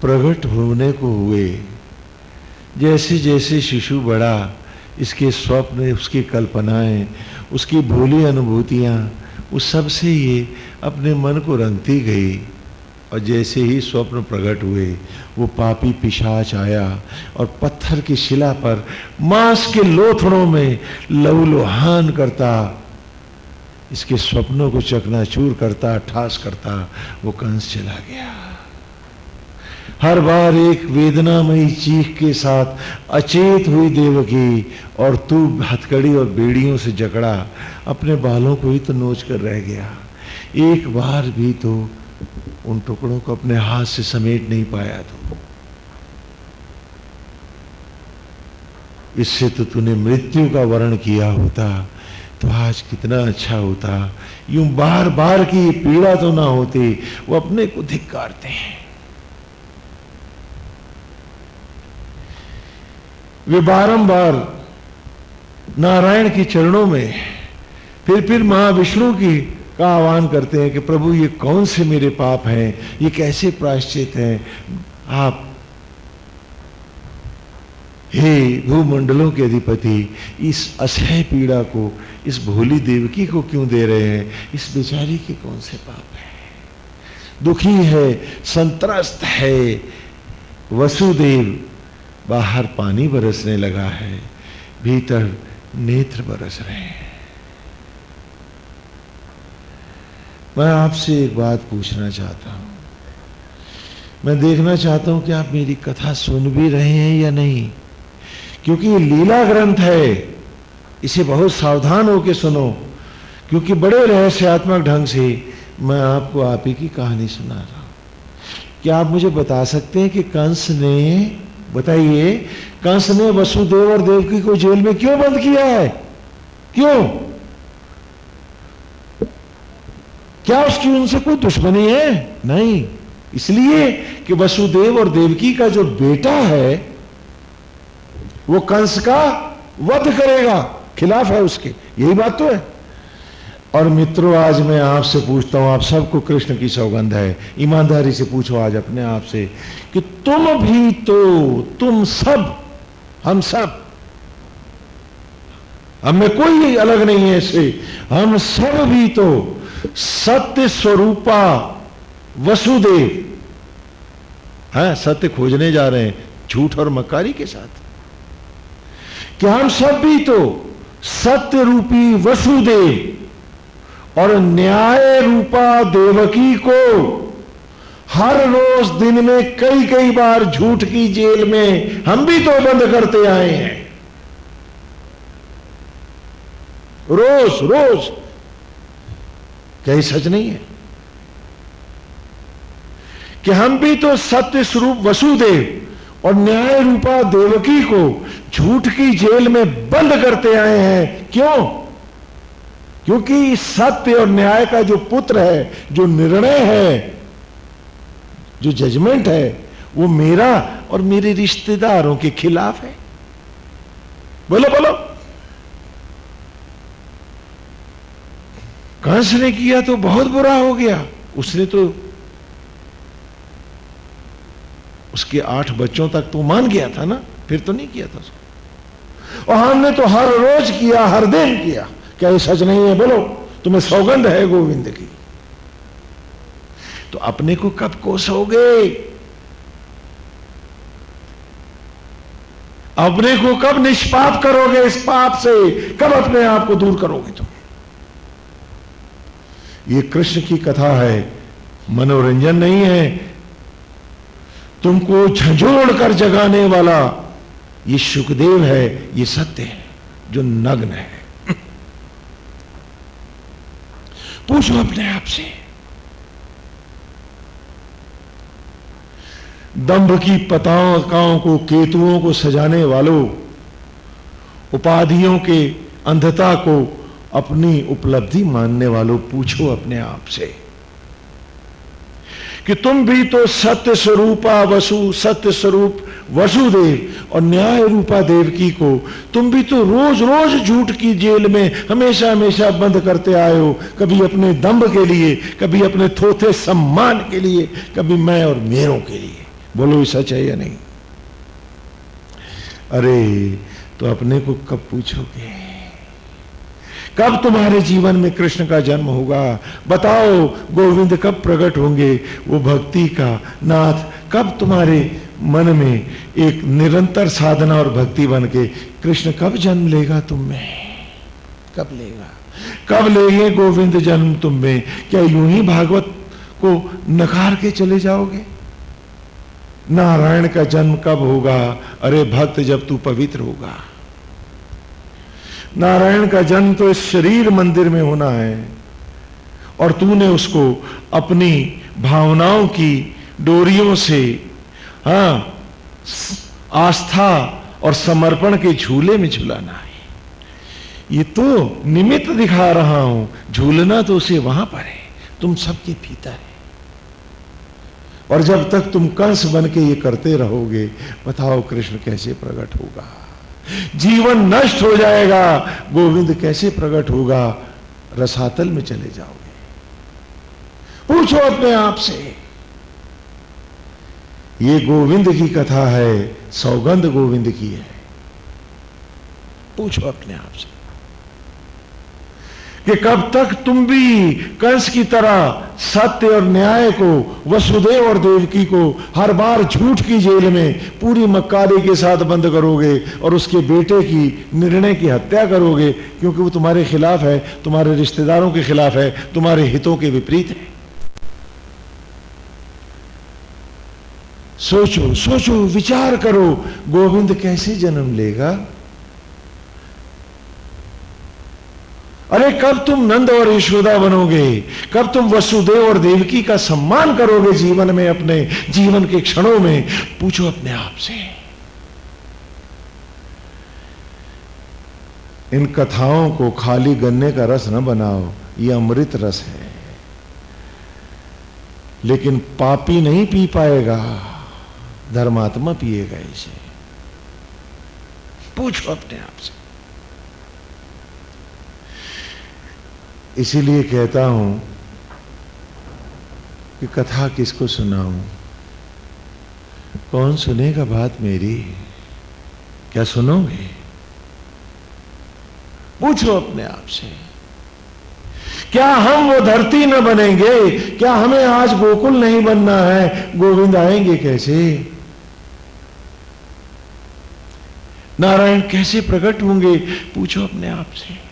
प्रकट होने को हुए। जैसे जैसे शिशु बड़ा, इसके स्वप्न, उसकी कल्पनाएँ उसकी भोली अनुभूतियाँ, उस सबसे ये अपने मन को रंगती गई। और जैसे ही स्वप्न प्रकट हुए, वो पापी पिशाच आया और पत्थर की शिला पर मांस के लोथड़ों में लवलोहान करता। इसके स्वप्नों को चकनाचूर करता, ठास करता, वो कंस चला गया। हर बार एक वेदनामयी चीख के साथ अचेत हुई देवकी और तू हथकड़ी और बेड़ियों से जकड़ा, अपने बालों को ही तो नोच कर रह गया। एक बार भी तो उन टुकड़ों को अपने हाथ से समेट नहीं पाया तो। इससे तो तूने मृत्यु का वर्ण किया होता तो आज कितना अच्छा होता। यूँ बार बार की पीड़ा तो ना होती, वो अपने को धिक्कारते हैं। वे बारंबार नारायण के चरणों में, फिर फिर महाविष्णु की का आह्वान करते हैं कि प्रभु, ये कौन से मेरे पाप हैं? ये कैसे प्रायश्चित हैं? आप हे भूमंडलों के अधिपति, इस असह्य पीड़ा को, इस भोली देवकी को क्यों दे रहे हैं? इस बेचारी के कौन से पाप है? दुखी है, संतरस्त है, वसुदेव। बाहर पानी बरसने लगा है, भीतर नेत्र बरस रहे हैं। मैं आपसे एक बात पूछना चाहता हूँ। मैं देखना चाहता हूँ कि आप मेरी कथा सुन भी रहे हैं या नहीं, क्योंकि ये लीला ग्रंथ है। इसे बहुत सावधान होकर सुनो, क्योंकि बड़े रहस्यात्मक ढंग से मैं आपको आप ही की कहानी सुना रहा हूँ। क्या आप मुझे बता सकते हैं कि कंस ने बताइए कंस ने वसुदेव और देवकी को जेल में क्यों बंद किया है? क्यों? क्या उसकी उनसे कोई दुश्मनी है? नहीं। इसलिए कि वसुदेव और देवकी का जो बेटा है, वो कंस का वध करेगा, खिलाफ है उसके। यही बात तो है। और मित्रों, आज मैं आपसे पूछता हूँ, आप सबको कृष्ण की सौगंध है। ईमानदारी से पूछो आज अपने आप से कि तुम भी तो तुम सब, हम सब, हमें कोई अलग नहीं है ऐसे, हम सब भी तो सत्य स्वरूपा वसुदेव, है, सत्य खोजने जा रहे हैं झूठ और मकारी के साथ। कि हम सब भी तो सत्य रूपी वसुदेव और न्याय रूपा देवकी को हर रोज दिन में कई कई बार झूठ की जेल में हम भी तो बंद करते आए हैं। रोज रोज। क्या सच नहीं है? कि हम भी तो सत्य स्वरूप वसुदेव और न्याय रूपा देवकी को झूठ की जेल में बंद करते आए हैं। क्यों? क्योंकि सत्य और न्याय का जो पुत्र है, जो निर्णय है, जो जजमेंट है, वो मेरा और मेरे रिश्तेदारों के खिलाफ है। बोलो बोलो। कंस ने किया तो बहुत बुरा हो गया। उसने तो उसके आठ बच्चों तक तो मान गया था ना, फिर तो नहीं किया था उसको। और हमने तो हर रोज किया, हर दिन किया। क्या ये सच नहीं है? बोलो, तुम्हें सौगंध है गोविंद की। तो अपने को कब कोसोगे? अपने को कब निष्पाप करोगे इस पाप से? कब अपने आप को दूर करोगे तुम? ये कृष्ण की कथा है, मनोरंजन नहीं है। तुमको झंझोड़ कर जगाने वाला ये सुखदेव है, ये सत्य है, जो नग्न है। पूछो अपने आप से। दंभ की पताकाओं को, केतुओं को सजाने वालों, उपाधियों के अंधता को अपनी उपलब्धि मानने वालों, पूछो अपने आप से। कि तुम भी तो सत्य स्वरूपा वसु सत्य स्वरूप वसुदेव और न्याय रूपा देवकी को। तुम भी तो रोज रोज झूठ की जेल में हमेशा हमेशा बंद करते आए हो, कभी अपने दम्भ के लिए, कभी अपने थोथे सम्मान के लिए, कभी मैं और मेरों के लिए। बोलो सच है या नहीं? अरे तो अपने को कब पूछोगे? कब तुम्हारे जीवन में कृष्ण का जन्म होगा? बताओ, गोविंद कब प्रकट होंगे? वो भक्ति का नाथ, कब तुम्हारे मन में एक निरंतर साधना और भक्ति बन के कृष्ण कब जन्म लेगा तुम में? कब लेगा? कब लेंगे गोविंद जन्म तुम में? क्या यूँ ही भागवत को नकार के चले जाओगे? नारायण का जन्म कब होगा? अरे भक्त जब तू पवित्र होगा। नारायण का जन्म तो इस शरीर मंदिर में होना है। और तूने उसको अपनी भावनाओं की डोरियों से हाँ आस्था और समर्पण के झूले में झुलाना है। ये तो निमित्त दिखा रहा हूँ। झूलना तो उसे वहाँ पर है। तुम सबके भीतर है। और जब तक तुम कंस बन के ये करते रहोगे, बताओ कृष्ण कैसे प्रकट होगा। जीवन नष्ट हो जाएगा। गोविंद कैसे प्रकट होगा? रसातल में चले जाओगे। पूछो अपने आप से। ये गोविंद की कथा है, सौगंध गोविंद की है। पूछो अपने आप से। कि कब तक तुम भी कंस की तरह सत्य और न्याय को, वसुदेव और देवकी को हर बार झूठ की जेल में पूरी मक्कारी के साथ बंद करोगे और उसके बेटे की निर्णय की हत्या करोगे, क्योंकि वो तुम्हारे खिलाफ है, तुम्हारे रिश्तेदारों के खिलाफ है, तुम्हारे हितों के विपरीत है। सोचो सोचो, विचार करो, गोविंद कैसे जन्म लेगा? अरे कब तुम नंद और यशोदा बनोगे? कब तुम वसुदेव और देवकी का सम्मान करोगे जीवन में, अपने जीवन के क्षणों में? पूछो अपने आप से। इन कथाओं को खाली गन्ने का रस न बनाओ, ये अमृत रस है। लेकिन पापी नहीं पी पाएगा, धर्मात्मा पिएगा इसे। पूछो अपने आप से। इसीलिए कहता हूँ कि कथा किसको सुनाऊं? कौन सुनेगा बात मेरी? क्या सुनोगे? पूछो अपने आप से। क्या हम वो धरती न बनेंगे? क्या हमें आज गोकुल नहीं बनना है? गोविंद आएँगे कैसे? नारायण कैसे प्रकट होंगे? पूछो अपने आप से।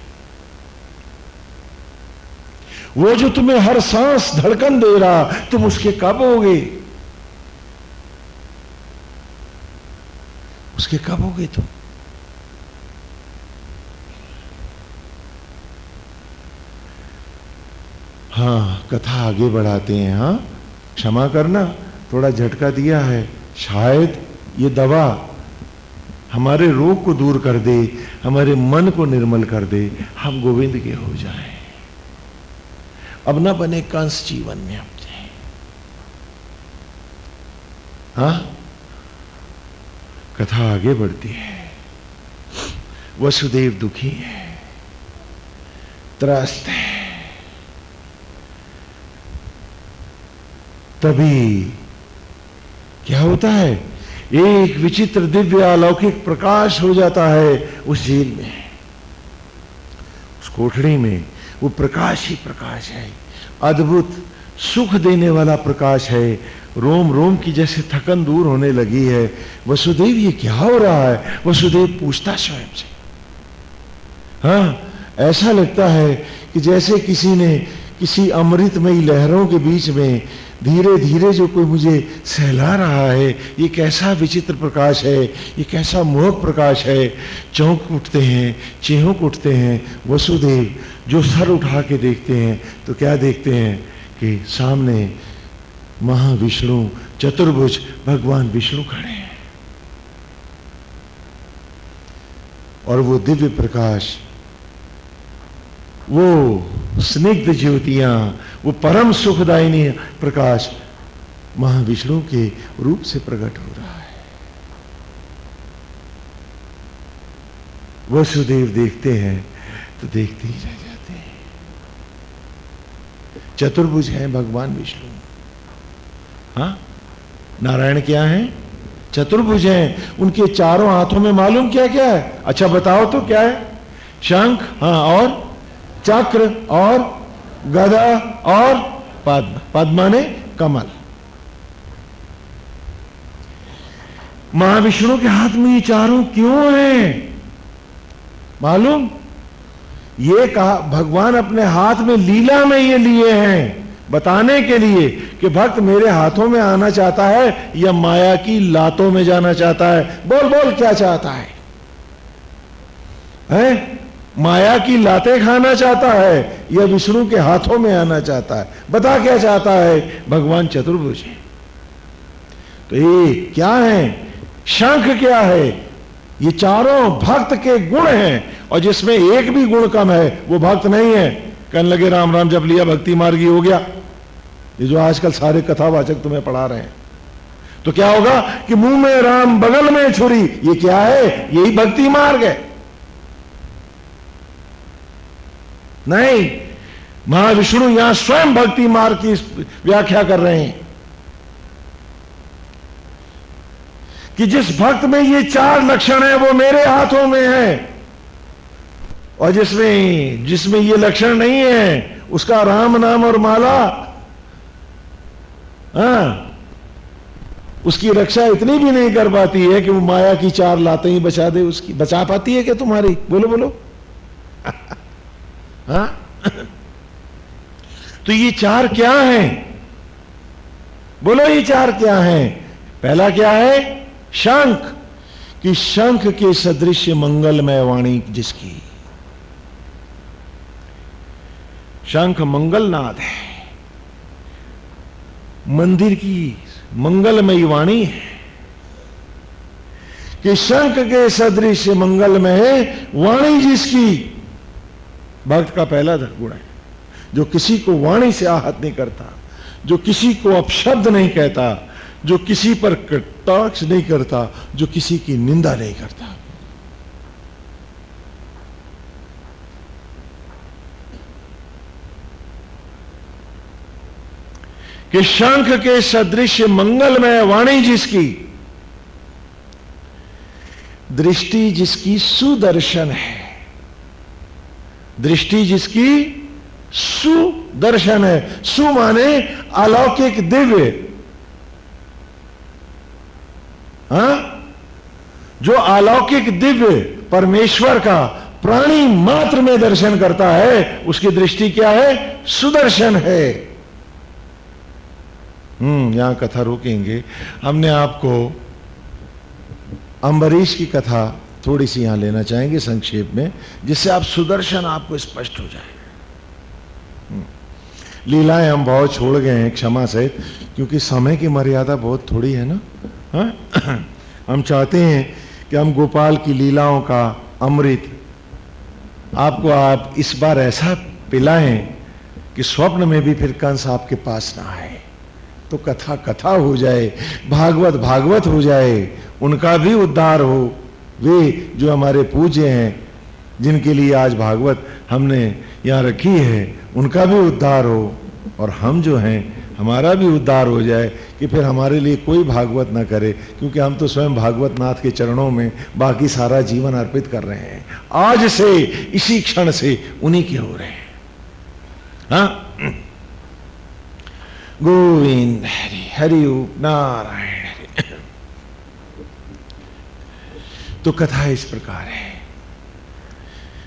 वो जो तुम्हें हर सांस धड़कन दे रहा, तुम उसके कब होगे? उसके कब होगे तुम? हाँ कथा आगे बढ़ाते हैं हाँ? क्षमा करना, थोड़ा झटका दिया है। शायद ये दवा हमारे रोग को दूर कर दे, हमारे मन को निर्मल कर दे। हम गोविंद के हो जाएँ। अब ना बने कंस जीवन में अपने हा? कथा आगे बढ़ती है। वसुदेव दुखी है। त्रस्त है। तभी क्या होता है? एक विचित्र दिव्य अलौकिक प्रकाश हो जाता है उस झील में। उस कोठड़ी में वो प्रकाश ही प्रकाश है। अद्भुत, सुख देने वाला प्रकाश है। रोम रोम की जैसे थकन दूर होने लगी है। वसुदेव, ये क्या हो रहा है? वसुदेव पूछता स्वयं से। हाँ ऐसा लगता है कि जैसे किसी ने किसी अमृतमयी लहरों के बीच में धीरे धीरे जो कोई मुझे सहला रहा है, ये कैसा विचित्र प्रकाश है, ये कैसा मोहक प्रकाश है। चौंक उठते हैं चेहक उठते हैं। वसुदेव जो सर उठा के देखते हैं तो क्या देखते हैं कि सामने महाविष्णु, चतुर्भुज, भगवान विष्णु खड़े हैं। और वो दिव्य प्रकाश, वो स्निग्ध ज्योतियाँ, वो परम सुखदायिनी प्रकाश महाविष्णु के रूप से प्रकट हो रहा है। वसुदेव देखते हैं तो देखते ही रह जाते हैं। चतुर्भुज हैं भगवान विष्णु। हाँ? नारायण क्या है? चतुर्भुज हैं। उनके चारों हाथों में मालूम क्या क्या है? अच्छा बताओ तो क्या है? शंख हाँ और? चक्र, और? गदा, और? पद्म। पद्मा ने कमल। महाविष्णु के हाथ में ये चारों क्यों हैं? मालूम? ये कहा, भगवान अपने हाथ में लीला में ये लिए हैं। बताने के लिए कि भक्त मेरे हाथों में आना चाहता है या माया की लातों में जाना चाहता है। बोल बोल, क्या चाहता है? हैं? माया की लाते खाना चाहता है या विष्णु के हाथों में आना चाहता है? बता क्या चाहता है? भगवान चतुर्भुज तो ये क्या है? शंख क्या है? ये चारों भक्त के गुण हैं, और जिसमें एक भी गुण कम है, वो भक्त नहीं है। कहने लगे, राम राम, जब लिया भक्ति मार्गी हो गया। ये जो आजकल सारे कथावाचक तुम्हें पढ़ा रहे हैं। तो क्या होगा कि मुँह में राम, बगल में छुरी, ये क्या है? यही भक्ति मार्ग है। नहीं, महाविष्णु यहाँ स्वयं भक्ति मार्ग की व्याख्या कर रहे हैं। कि जिस भक्त में ये चार लक्षण है, वो मेरे हाथों में है। और जिसमें जिसमें ये लक्षण नहीं है, उसका राम नाम और माला हाँ उसकी रक्षा इतनी भी नहीं कर पाती है कि वो माया की चार लाते ही बचा दे उसकी। बचा पाती है क्या तुम्हारी? बोलो बोलो। हाँ? तो ये चार क्या हैं? बोलो, ये चार क्या हैं? पहला क्या है? शंख, कि शंख के सदृश मंगलमय वाणी जिसकी? शंख मंगलनाद है। मंदिर की मंगलमयी वाणी है। कि शंख के सदृश मंगलमय वाणी जिसकी? भक्त का पहला गुण है, जो किसी को वाणी से आहत नहीं करता, जो किसी को अपशब्द नहीं कहता जो किसी पर कटाक्ष नहीं करता, जो किसी की निंदा नहीं करता। कि शंख के सदृश मंगलमय वाणी जिसकी, दृष्टि जिसकी सुदर्शन है। दृष्टि जिसकी सुदर्शन है। सु माने अलौकिक दिव्य हा? जो अलौकिक दिव्य परमेश्वर का प्राणी मात्र में दर्शन करता है, उसकी दृष्टि क्या है? सुदर्शन है। हम्म यहाँ कथा रोकेंगे। हमने आपको अंबरीश की कथा थोड़ी सी यहाँ लेना चाहेंगे संक्षेप में, जिससे आप सुदर्शन आपको स्पष्ट हो जाए। हम्म। लीलाएँ हम बहुत छोड़ गए हैं क्षमा सहित, क्योंकि समय की मर्यादा बहुत थोड़ी है ना। हा? हम चाहते हैं कि हम गोपाल की लीलाओं का अमृत आपको आप इस बार ऐसा पिलाएँ कि स्वप्न में भी फिर कंस आपके पास ना आए। तो कथा कथा हो जाए, भागवत भागवत हो जाए, उनका भी उद्धार हो। वे जो हमारे पूज्य हैं, जिनके लिए आज भागवत हमने यहाँ रखी है, उनका भी उद्धार हो। और हम जो हैं हमारा भी उद्धार हो जाए कि फिर हमारे लिए कोई भागवत ना करे, क्योंकि हम तो स्वयं भागवत नाथ के चरणों में बाकी सारा जीवन अर्पित कर रहे हैं। आज से, इसी क्षण से उन्हीं के हो रहे हैं। हाँ? गोविंद हरि हरि नारायण हरि। तो कथा इस प्रकार है।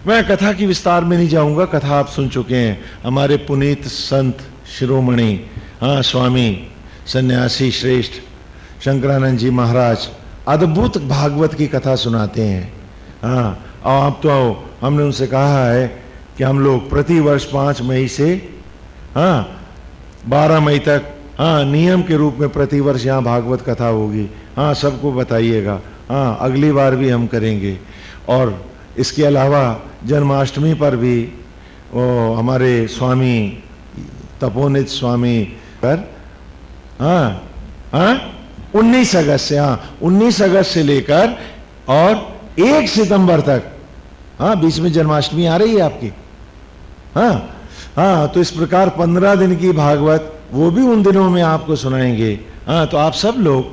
मैं कथा की विस्तार में नहीं जाऊँगा, कथा आप सुन चुके हैं। हमारे पुनीत संत शिरोमणि हाँ स्वामी, सन्यासी श्रेष्ठ शंकरानंद जी महाराज अद्भुत भागवत की कथा सुनाते हैं। हाँ और आप तो हमने उनसे कहा है कि हम लोग प्रति वर्ष पाँच मई से हाँ बारह मई तक हाँ नियम के रूप में प्रति वर्ष यहाँ भागवत कथा होगी। हाँ सबको बताइएगा। हाँ अगली बार भी हम करेंगे। और इसके अलावा जन्माष्टमी पर भी वो हमारे स्वामी, तपोनित स्वामी पर? हाँ हाँ? उन्नीस अगस्त से हाँ उन्नीस अगस्त से लेकर और एक सितंबर तक। हाँ बीच में जन्माष्टमी आ रही है आपकी। हाँ हाँ तो इस प्रकार पंद्रह दिन की भागवत, वो भी उन दिनों में आपको सुनाएँगे। हाँ तो आप सब लोग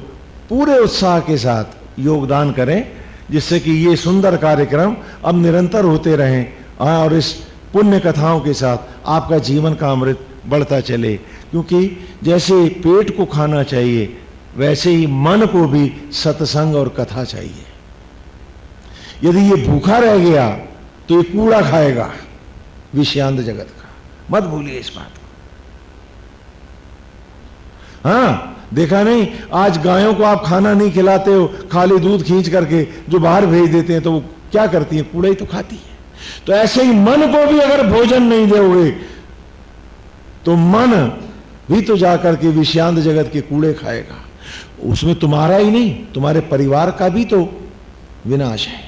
पूरे उत्साह के साथ योगदान करें, जिससे कि ये सुंदर कार्यक्रम अब निरंतर होते रहें। हाँ और इस पुण्य कथाओं के साथ आपका जीवन का अमृत बढ़ता चले। क्योंकि जैसे पेट को खाना चाहिए, वैसे ही मन को भी सत्संग और कथा चाहिए। यदि ये भूखा रह गया तो ये कूड़ा खाएगा, विषयांत जगत का। मत भूलिए इस बात को। हाँ देखा नहीं, आज गायों को आप खाना नहीं खिलाते हो, खाली दूध खींच करके जो बाहर भेज देते हैं तो वो क्या करती है? कूड़ा ही तो खाती है। तो ऐसे ही मन को भी अगर भोजन नहीं दोगे तो मन भी तो जाकर के विषयांत जगत के कूड़े खाएगा। उसमें तुम्हारा ही नहीं, तुम्हारे परिवार का भी तो विनाश है।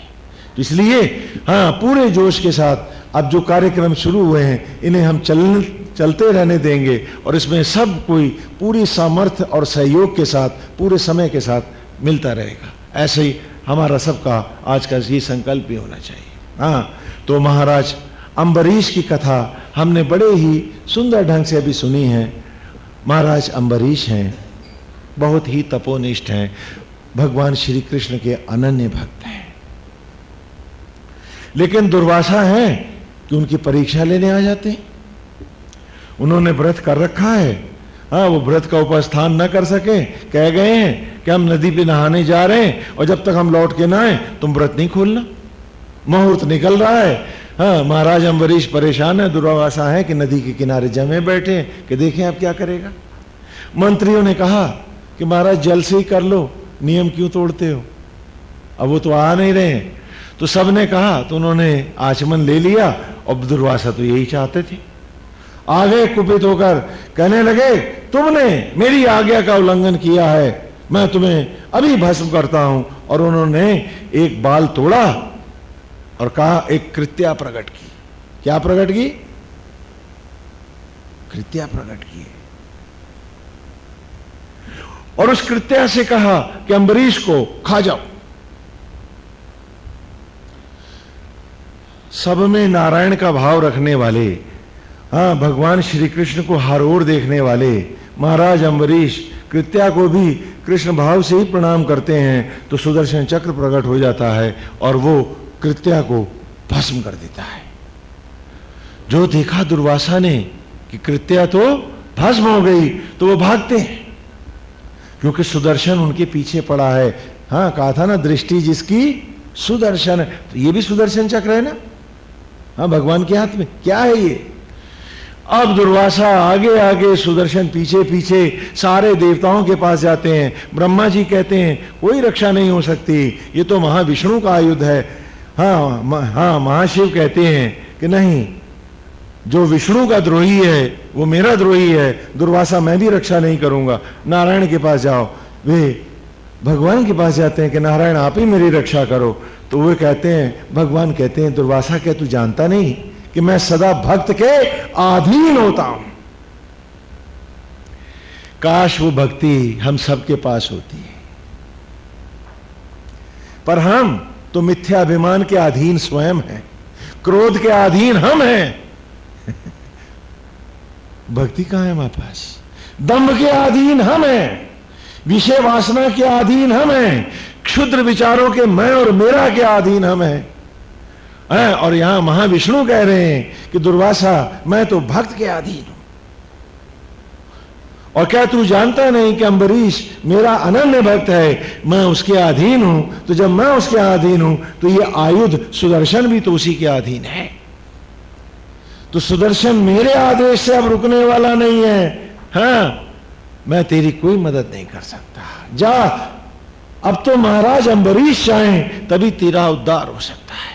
तो इसलिए हाँ पूरे जोश के साथ अब जो कार्यक्रम शुरू हुए हैं, इन्हें हम चल, चलते रहने देंगे और इसमें सब कोई पूरी सामर्थ्य और सहयोग के साथ, पूरे समय के साथ मिलता रहेगा। ऐसे ही हमारा सबका आज का ये संकल्प भी होना चाहिए। हाँ तो महाराज अम्बरीश की कथा हमने बड़े ही सुंदर ढंग से अभी सुनी है। महाराज अम्बरीश हैं, बहुत ही तपोनिष्ठ हैं, भगवान श्री कृष्ण के अनन्य भक्त हैं। लेकिन दुर्वासा है कि उनकी परीक्षा लेने आ जाते हैं। उन्होंने व्रत कर रखा है। हाँ वो व्रत का उपस्थान न कर सके। कह गए हैं कि हम नदी पे नहाने जा रहे हैं और जब तक हम लौट के ना आए, तुम व्रत नहीं खोलना। मुहूर्त निकल रहा है। हाँ महाराज अम्बरीश परेशान है, दुर्वासा है कि नदी के किनारे जमे बैठे कि देखें आप क्या करेगा। मंत्रियों ने कहा कि महाराज, जल से ही कर लो, नियम क्यों तोड़ते हो? अब वो तो आ नहीं रहे तो सबने कहा तो उन्होंने आचमन ले लिया और दुर्वासा तो यही चाहते थे। आगे कुपित होकर कहने लगे, तुमने मेरी आज्ञा का उल्लंघन किया है, मैं तुम्हें अभी भस्म करता हूँ। और उन्होंने एक बाल तोड़ा और कहा, एक कृत्या प्रकट की। क्या प्रकट की? कृत्या प्रकट की और उस कृत्या से कहा कि अम्बरीश को खा जाओ। सब में नारायण का भाव रखने वाले हाँ भगवान श्री कृष्ण को हर ओर देखने वाले महाराज अम्बरीश कृत्या को भी कृष्ण भाव से ही प्रणाम करते हैं तो सुदर्शन चक्र प्रकट हो जाता है और वो कृत्या को भस्म कर देता है। जो देखा दुर्वासा ने कि कृत्या तो भस्म हो गई तो वो भागते हैं। क्योंकि सुदर्शन उनके पीछे पड़ा है। हाँ कहा था ना, दृष्टि जिसकी सुदर्शन। है तो ये भी सुदर्शन चक्र है ना? हाँ भगवान के हाथ में क्या है ये? अब दुर्वासा आगे आगे, सुदर्शन पीछे पीछे, सारे देवताओं के पास जाते हैं। ब्रह्मा जी कहते हैं, कोई रक्षा नहीं हो सकती। ये तो महाविष्णु का आयुध है। हाँ हाँ महाशिव कहते हैं कि नहीं, जो विष्णु का द्रोही है, वो मेरा द्रोही है, दुर्वासा मैं भी रक्षा नहीं करूँगा। नारायण के पास जाओ। वे भगवान के पास जाते हैं कि नारायण, आप ही मेरी रक्षा करो। तो वे कहते हैं, भगवान कहते हैं, दुर्वासा, क्या तू जानता नहीं कि मैं सदा भक्त के अधीन होता हूँ? काश वो भक्ति हम सबके पास होती। है पर हम तो मिथ्याभिमान के अधीन स्वयं है। क्रोध के अधीन हम हैं। भक्ति कहाँ है हमारे पास? दम्भ के अधीन हम हैं। विषय वासना के अधीन हम हैं। क्षुद्र विचारों के मैं और मेरा के अधीन हम हैं? और यहाँ महाविष्णु कह रहे हैं कि दुर्वासा, मैं तो भक्त के अधीन हूँ। और क्या तू जानता नहीं कि अम्बरीश मेरा अनन्य भक्त है? मैं उसके अधीन हूँ। तो जब मैं उसके अधीन हूँ तो ये आयुध सुदर्शन भी तो उसी के अधीन है। तो सुदर्शन मेरे आदेश से अब रुकने वाला नहीं है। हाँ मैं तेरी कोई मदद नहीं कर सकता। जा, अब तो महाराज अंबरीश चाहें तभी तेरा उद्धार हो सकता है।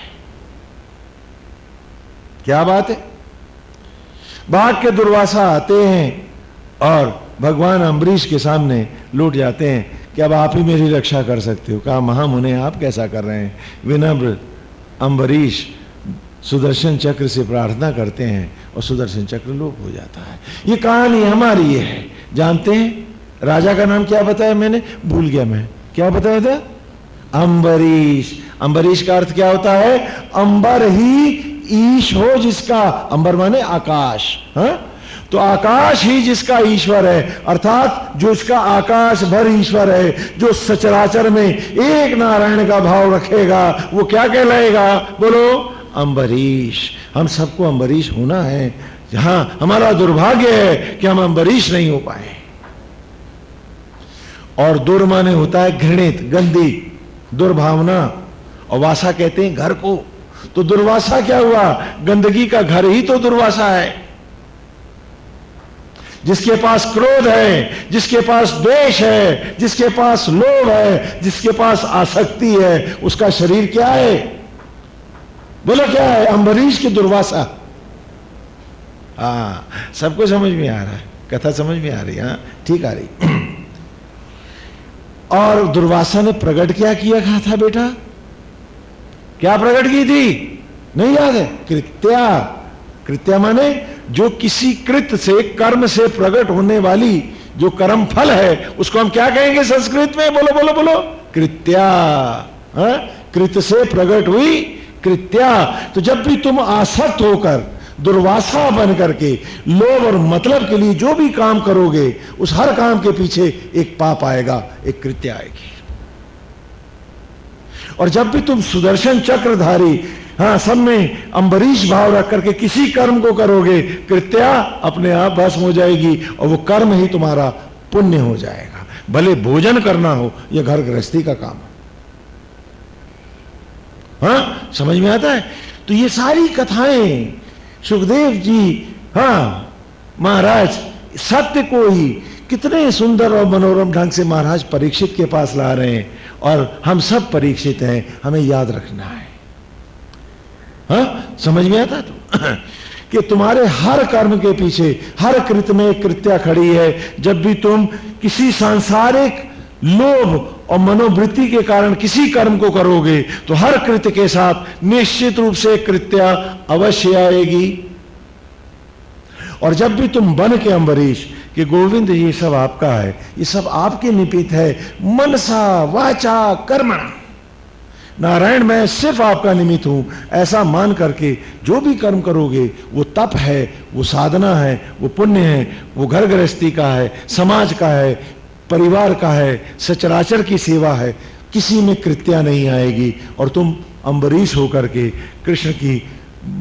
क्या बात है? बाघ के दुर्वासा आते हैं और भगवान अम्बरीश के सामने लूट जाते हैं कि अब आप ही मेरी रक्षा कर सकते हो। कहा, महामुने, आप कैसा कर रहे हैं? विनम्र अम्बरीश सुदर्शन चक्र से प्रार्थना करते हैं और सुदर्शन चक्र लोप हो जाता है। ये कहानी हमारी है। जानते हैं? राजा का नाम क्या बताया मैंने? भूल गया मैं। क्या बताया था? अम्बरीश अम्बरीश का अर्थ क्या होता है? अंबर ही ईश हो जिसका। अंबर माने आकाश। हा? तो आकाश ही जिसका ईश्वर है, अर्थात जो इसका आकाश भर ईश्वर है, जो सचराचर में एक नारायण का भाव रखेगा, वो क्या कहलाएगा? बोलो, अंबरीश। हम सबको अंबरीश होना है। जहाँ हमारा दुर्भाग्य है कि हम अंबरीश नहीं हो पाए। और दुर माने होता है घृणित, गंदी, दुर्भावना। और वासा कहते हैं घर को। तो दुर्वासा क्या हुआ? गंदगी का घर ही तो दुर्वासा है। जिसके पास क्रोध है, जिसके पास द्वेष है, जिसके पास लोभ है, जिसके पास आसक्ति है, उसका शरीर क्या है? बोलो क्या है? अम्बरीश की दुर्वासा। हाँ सबको समझ में आ रहा है। कथा समझ में आ रही है हाँ? ठीक आ रही। और दुर्वासा ने प्रकट क्या किया, कहा था बेटा? क्या प्रकट की थी? नहीं याद है? कृत्या। कृत्या माने जो किसी कृत से कर्म से प्रकट होने वाली जो कर्म फल है, उसको हम क्या कहेंगे संस्कृत में? बोलो बोलो बोलो। कृत्या। हा? कृत से प्रकट हुई कृत्या। तो जब भी तुम आसक्त होकर, दुर्वासा बन करके, लोभ और मतलब के लिए जो भी काम करोगे, उस हर काम के पीछे एक पाप आएगा, एक कृत्य आएगी। और जब भी तुम सुदर्शन चक्रधारी हाँ सब में अंबरीश भाव रख करके किसी कर्म को करोगे, कृत्या अपने आप भस्म हो जाएगी और वो कर्म ही तुम्हारा पुण्य हो जाएगा। भले भोजन करना हो या घर गृहस्थी का काम हाँ समझ में आता है? तो ये सारी कथाएँ, सुखदेव जी हाँ महाराज, सत्य को ही कितने सुंदर और मनोरम ढंग से महाराज परीक्षित के पास ला रहे हैं और हम सब परीक्षित हैं, हमें याद रखना है। हा? समझ में आता तो? कि तुम्हारे हर कर्म के पीछे, हर कृत में कृत्या खड़ी है। जब भी तुम किसी सांसारिक लोभ और मनोवृत्ति के कारण किसी कर्म को करोगे तो हर कृत्य के साथ निश्चित रूप से कृत्या अवश्य आएगी। और जब भी तुम बन के अम्बरीश कि गोविंद, ये सब आपका है, ये सब आपके निपित है। मनसा, वाचा, कर्मणा। नारायण, मैं सिर्फ़ आपका निमित्त हूँ। ऐसा मान करके जो भी कर्म करोगे, वो तप है, वो साधना है, वो पुण्य है, वो घर गृहस्थी का है, समाज का है, परिवार का है, सचराचर की सेवा है, किसी में कृत्या नहीं आएगी। और तुम अम्बरीश होकर के कृष्ण की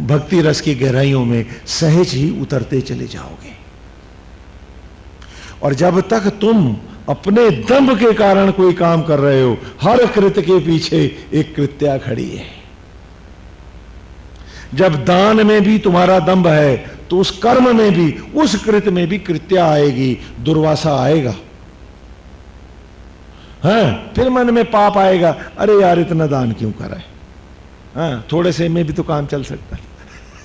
भक्ति रस की गहराइयों में सहज ही उतरते चले जाओगे। और जब तक तुम अपने दम्भ के कारण कोई काम कर रहे हो, हर कृत के पीछे एक कृत्या खड़ी है। जब दान में भी तुम्हारा दम्भ है तो उस कर्म में भी, उस कृत में भी कृत्या आएगी, दुर्वासा आएगा। हाँ फिर मन में पाप आएगा, अरे यार इतना दान क्यों कर रहे? हाँ थोड़े से में भी तो काम चल सकता है।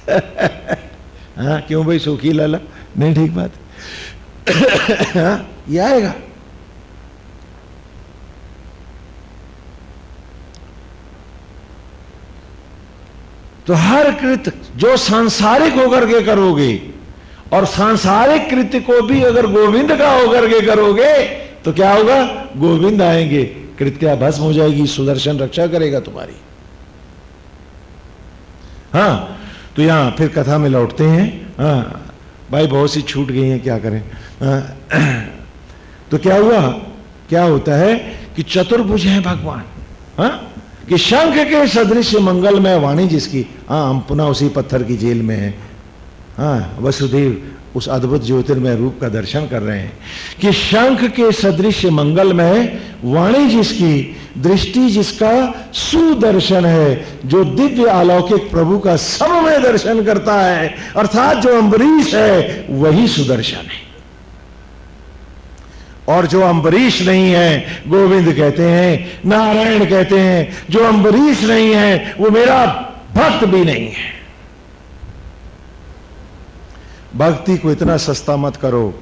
हाँ क्यों भाई, सुखी लाला? नहीं, ठीक बात। हाँ ये आएगा। तो हर कृत जो सांसारिक होकर के करोगे और सांसारिक कृत्य को भी अगर गोविंद का होकर के करोगे तो क्या होगा? गोविंद आएँगे। कृत्या भस्म हो जाएगी? सुदर्शन रक्षा करेगा तुम्हारी। हाँ तो यहाँ फिर कथा में लौटते हैं। हाँ भाई बहुत सी छूट गई हैं क्या करें? हाँ, तो क्या हुआ? क्या होता है कि चतुर्भुज है भगवान। हाँ? कि शंख के सदृश मंगलमय वाणी जिसकी हाँ हम पुनः उसी पत्थर की जेल में हैं। हाँ वसुदेव उस अद्भुत ज्योतिर्मय रूप का दर्शन कर रहे हैं। कि शंख के सदृश मंगलमय वाणी जिसकी, दृष्टि जिसका सुदर्शन है, जो दिव्य अलौकिक प्रभु का सब में दर्शन करता है, अर्थात जो अम्बरीश है, वही सुदर्शन है। और जो अम्बरीश नहीं है, गोविंद कहते हैं, नारायण कहते हैं, जो अम्बरीश नहीं है, वो मेरा भक्त भी नहीं है। भक्ति को इतना सस्ता मत करो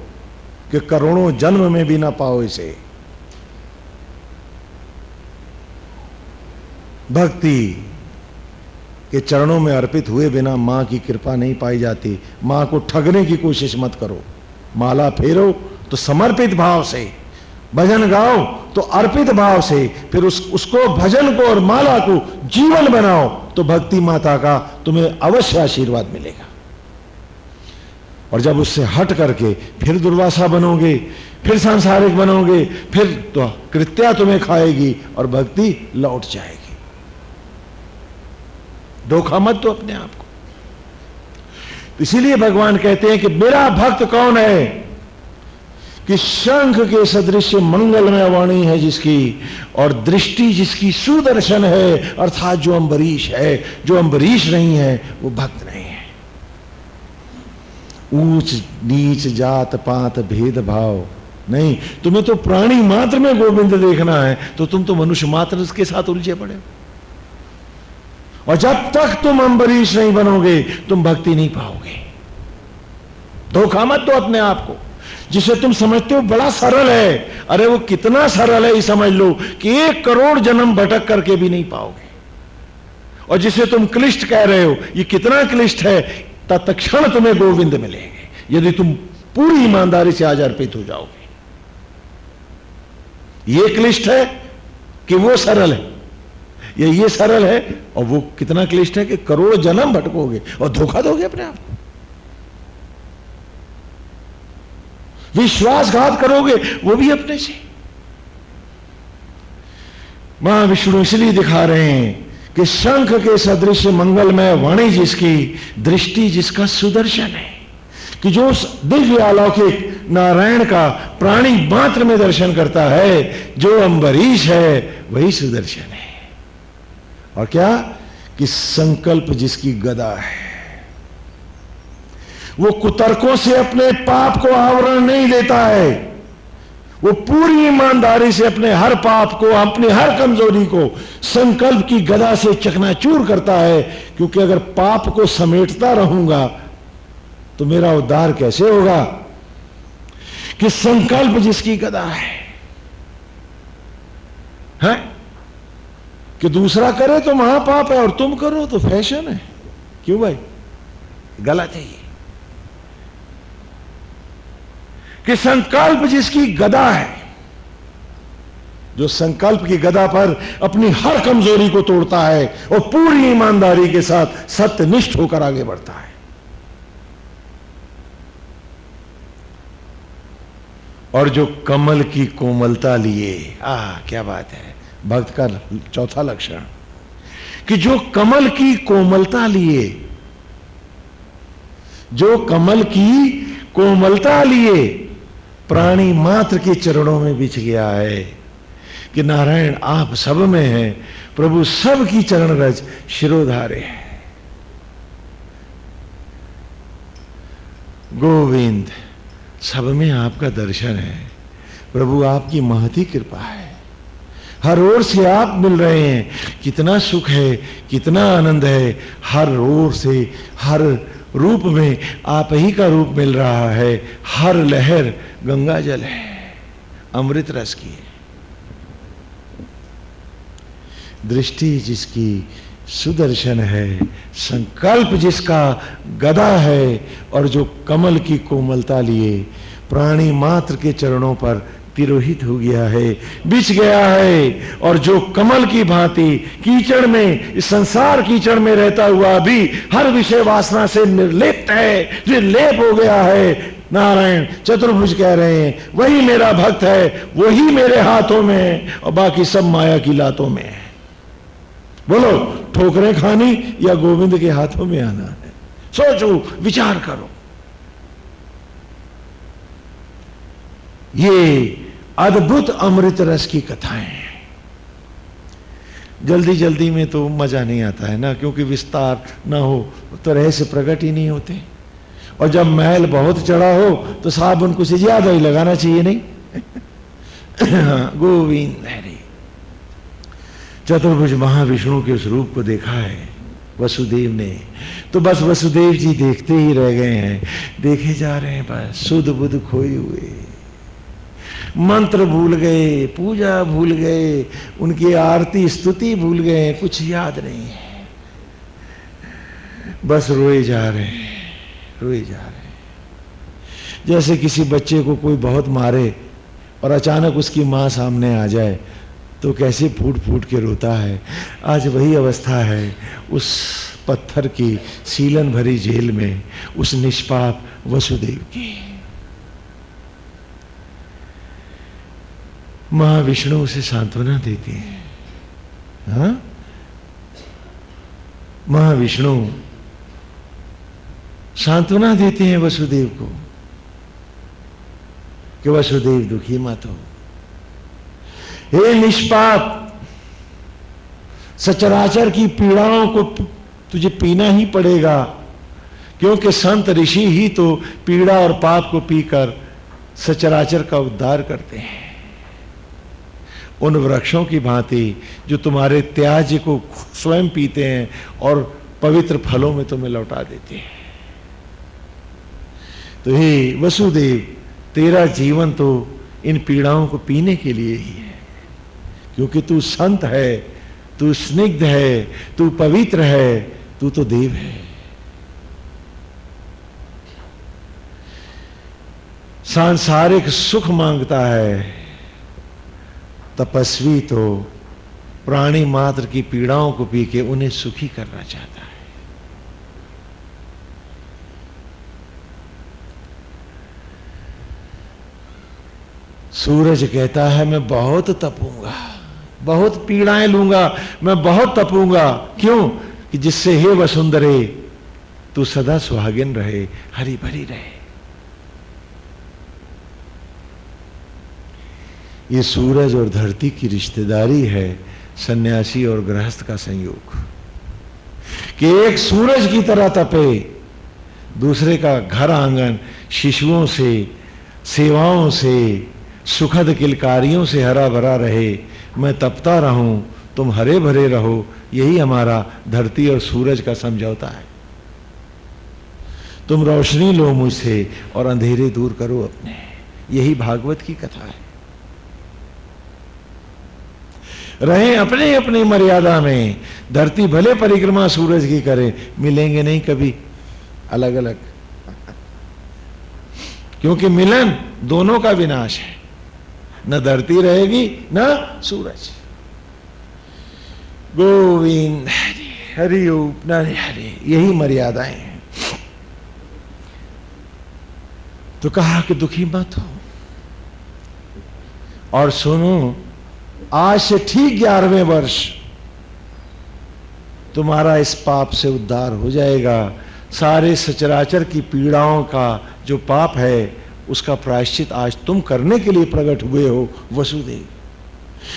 कि करोड़ों जन्म में भी ना पाओ इसे। भक्ति के चरणों में अर्पित हुए बिना माँ की कृपा नहीं पाई जाती। माँ को ठगने की कोशिश मत करो। माला फेरो तो समर्पित भाव से, भजन गाओ तो अर्पित भाव से, फिर उस, उसको भजन को और माला को जीवन बनाओ तो भक्ति माता का तुम्हें अवश्य आशीर्वाद मिलेगा। और जब उससे हट करके फिर दुर्वासा बनोगे, फिर सांसारिक बनोगे, फिर तो कृत्या तुम्हें खाएगी और भक्ति लौट जाएगी। धोखा मत तो अपने आप को। इसीलिए भगवान कहते हैं कि मेरा भक्त कौन है? कि शंख के सदृश मंगलमय वाणी है जिसकी, और दृष्टि जिसकी सुदर्शन है, अर्थात जो अम्बरीश है, जो अम्बरीश नहीं है, वो भक्त नहीं है। ऊंच, नीच, जात, पात, भेद, भाव, नहीं, तुम्हें तो प्राणी मात्र में गोविंद देखना है तो तुम तो मनुष्य मात्र के साथ उलझे पड़े और जब तक तुम अम्बरीश नहीं बनोगे, तुम भक्ति नहीं पाओगे। धोखा मत दो अपने आप को। जिसे तुम समझते हो बड़ा सरल है। अरे वो कितना सरल है ये समझ लो कि एक करोड़ जन्म भटक करके भी नहीं पाओगे। और जिसे तुम क्लिष्ट कह रहे हो, ये कितना क्लिष्ट है, तत्क्षण तुम्हें गोविंद मिलेंगे। यदि तुम पूरी ईमानदारी से आज अर्पित हो जाओगे। ये क्लिष्ट है कि वो सरल है। या, ये सरल है और वो कितना क्लिष्ट है कि करोड़ जन्म भटकोगे और धोखा दोगे अपने आप को। विश्वासघात करोगे, वो भी अपने से। महाविष्णु इसलिए दिखा रहे हैं कि शंख के सदृश मंगलमय वाणी जिसकी दृष्टि, जिसका सुदर्शन है, कि जो दिव्य अलौकिक नारायण का प्राणी मात्र में दर्शन करता है, जो अंबरीश है, वही सुदर्शन है। और क्या? कि संकल्प जिसकी गदा है। वो कुतर्कों से अपने पाप को आवरण नहीं देता है। वो पूरी ईमानदारी से अपने हर पाप को अपनी हर कमज़ोरी को संकल्प की गदा से चकनाचूर करता है क्योंकि अगर पाप को समेटता रहूँगा तो मेरा उद्धार कैसे होगा? कि संकल्प जिसकी गदा है, है? कि दूसरा करे तो महापाप है और तुम करो तो फ़ैशन है। क्यों भाई? गलत है ये। कि संकल्प जिसकी गदा है, जो संकल्प की गदा पर अपनी हर कमज़ोरी को तोड़ता है और पूरी ईमानदारी के साथ सत्यनिष्ठ होकर आगे बढ़ता है। और जो कमल की कोमलता लिए आ क्या बात है, भक्त का चौथा लक्षण, कि जो कमल की कोमलता लिए, जो कमल की कोमलता लिए प्राणी मात्र के चरणों में बिछ गया है कि नारायण आप सब में हैं, प्रभु सब की चरण रज शिरोधारे है। गोविंद, सब में आपका दर्शन है। प्रभु आपकी महती कृपा है। हर ओर से आप मिल रहे हैं। कितना सुख है, कितना आनंद है। हर ओर से, हर रूप में, आप ही का रूप मिल रहा है। हर लहर गंगा जल है। अमृत रस की है। दृष्टि जिसकी सुदर्शन है, संकल्प जिसका गदा है, और जो कमल की कोमलता लिए, प्राणी मात्र के चरणों पर तिरोहित हो गया है, बिछ गया है। और जो कमल की भांति कीचड़ में, इस संसार कीचड़ में रहता हुआ भी हर विषय वासना से निर्लिप्त है, निर्लेप हो गया है। नारायण चतुर्भुज कह रहे हैं, वही मेरा भक्त है, वही मेरे हाथों में और बाकी सब माया की लातों में है। बोलो, ठोकरें खानी या गोविंद के हाथों में आना है? सोचो, विचार करो। ये अद्भुत अमृत रस की कथाएँ। जल्दी जल्दी में तो मज़ा नहीं आता है ना, क्योंकि विस्तार ना हो तो रहस्य प्रकट ही नहीं होते। और जब महल बहुत चढ़ा हो तो साबुन कुछ ज़्यादा ही लगाना चाहिए, नहीं? गोविंद हरे चतुर्भुज महाविष्णु के उस रूप को देखा है, वसुदेव ने। तो बस वसुदेव जी देखते ही रह गए हैं। देखे जा रहे हैं बस, सुध बुध खोए हुए। मंत्र भूल गए, पूजा भूल गए, उनकी आरती, स्तुति भूल गए, कुछ याद नहीं है। बस रोए जा रहे हैं, रोए जा रहे हैं। जैसे किसी बच्चे को कोई बहुत मारे और अचानक उसकी माँ सामने आ जाए तो कैसे फूट फूट के रोता है? आज वही अवस्था है, उस पत्थर की सीलन भरी जेल में, उस निष्पाप वसुदेव की। महाविष्णु उसे सांत्वना देती है। हा? महाविष्णु सांत्वना देते हैं वसुदेव को कि वसुदेव दुखी मत हो। हे निष्पाप, सचराचर की पीड़ाओं को तुझे पीना ही पड़ेगा, क्योंकि संत ऋषि ही तो पीड़ा और पाप को पीकर सचराचर का उद्धार करते हैं। उन वृक्षों की भांति जो तुम्हारे त्याज को स्वयं पीते हैं और पवित्र फलों में तुम्हें लौटा देते हैं। तो हे वसुदेव, तेरा जीवन तो इन पीड़ाओं को पीने के लिए ही है, क्योंकि तू संत है, तू स्निग्ध है, तू पवित्र है, तू तो देव है। सांसारिक सुख माँगता है तपस्वी तो प्राणी मात्र की पीड़ाओं को पी के उन्हें सुखी करना चाहता है। सूरज कहता है, मैं बहुत तपूँगा, बहुत पीड़ाएँ लूँगा, मैं बहुत तपूँगा। क्यों? कि जिससे हे वसुंधरे, तू सदा सुहागिन रहे, हरी भरी रहे। ये सूरज और धरती की रिश्तेदारी है, सन्यासी और गृहस्थ का संयोग। कि एक सूरज की तरह तपे, दूसरे का घर आँगन शिशुओं से, सेवाओं से, सुखद किलकारियों से हरा भरा रहे, मैं तपता रहूँ, तुम हरे भरे रहो, यही हमारा धरती और सूरज का समझौता है। तुम रोशनी लो मुझसे और अंधेरे दूर करो अपने। यही भागवत की कथा है। रहे अपने अपनी मर्यादा में। धरती भले परिक्रमा सूरज की करे, मिलेंगे नहीं कभी। अलग अलग क्योंकि मिलन दोनों का विनाश है। न धरती रहेगी, न सूरज। गोविंद, हरि हरि हरि हरि यही मर्यादाएँ हैं। तो कहा कि दुखी मत हो। और सुनो आज से ठीक ग्यारहवें वर्ष। तुम्हारा इस पाप से उद्धार हो जाएगा। सारे सचराचर की पीड़ाओं का जो पाप है, उसका प्रायश्चित आज तुम करने के लिए प्रकट हुए हो, वसुदेव।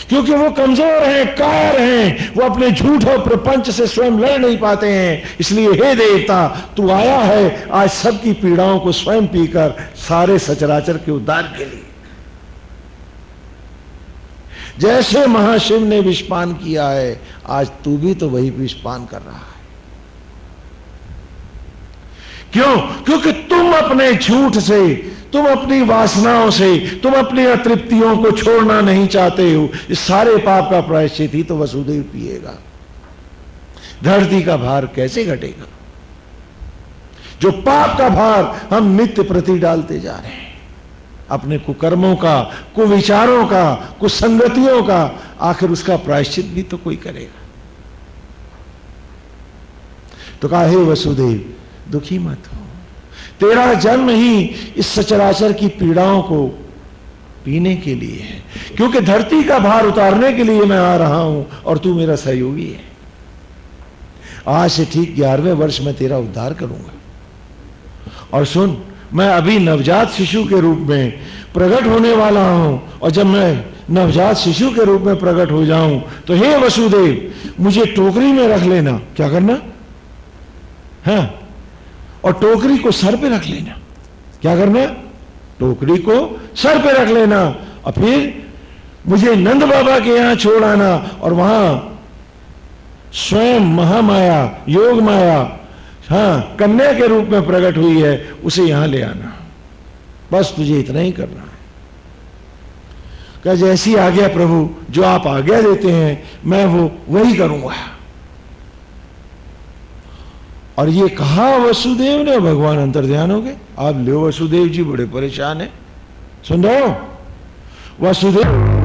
क्योंकि वो कमज़ोर हैं, कायर हैं, वो अपने झूठ और प्रपंच से स्वयं लड़ नहीं पाते हैं। इसलिए, हे देवता, तू आया है, आज सबकी पीड़ाओं को स्वयं पीकर सारे सचराचर के उद्धार के लिए। जैसे महाशिव ने विषपान किया है, आज तू भी तो वही विषपान कर रहा है। क्यों? क्योंकि तुम अपने झूठ से, तुम अपनी वासनाओं से, तुम अपनी अतृप्तियों को छोड़ना नहीं चाहते हो। इस सारे पाप का प्रायश्चित ही तो वसुदेव पिएगा। धरती का भार कैसे घटेगा? जो पाप का भार हम नित्य प्रति डालते जा रहे हैं। अपने कुकर्मों का, कुविचारों का, कुसंगतियों का, आखिर उसका प्रायश्चित भी तो कोई करेगा। तो कहा, हे वसुदेव, दुखी मत हो। तेरा जन्म ही इस सचराचर की पीड़ाओं को पीने के लिए है। क्योंकि धरती का भार उतारने के लिए मैं आ रहा हूँ और तू मेरा सहयोगी है। आज से ठीक ग्यारहवें वर्ष में तेरा उद्धार करूँगा। और सुन मैं अभी नवजात शिशु के रूप में प्रकट होने वाला हूँ, और जब मैं नवजात शिशु के रूप में प्रकट हो जाऊँ तो हे वसुदेव, मुझे टोकरी में रख लेना। क्या करना? है। हाँ? और टोकरी को सर पे रख लेना। क्या करना? टोकरी को सर पे रख लेना। और फिर मुझे नंद बाबा के यहाँ छोड़ आना, और वहाँ स्वयं महामाया योग माया हाँ कन्या के रूप में प्रकट हुई है, उसे यहाँ ले आना। बस तुझे इतना ही करना है। क्या जैसी आज्ञा प्रभु, जो आप आज्ञा देते हैं, मैं वो, वही करूँगा। और ये कहा वसुदेव ने, भगवान अंतर ध्यान हो गए? आप लो, वसुदेव जी बड़े परेशान है। सुन रहे हो? वसुदेव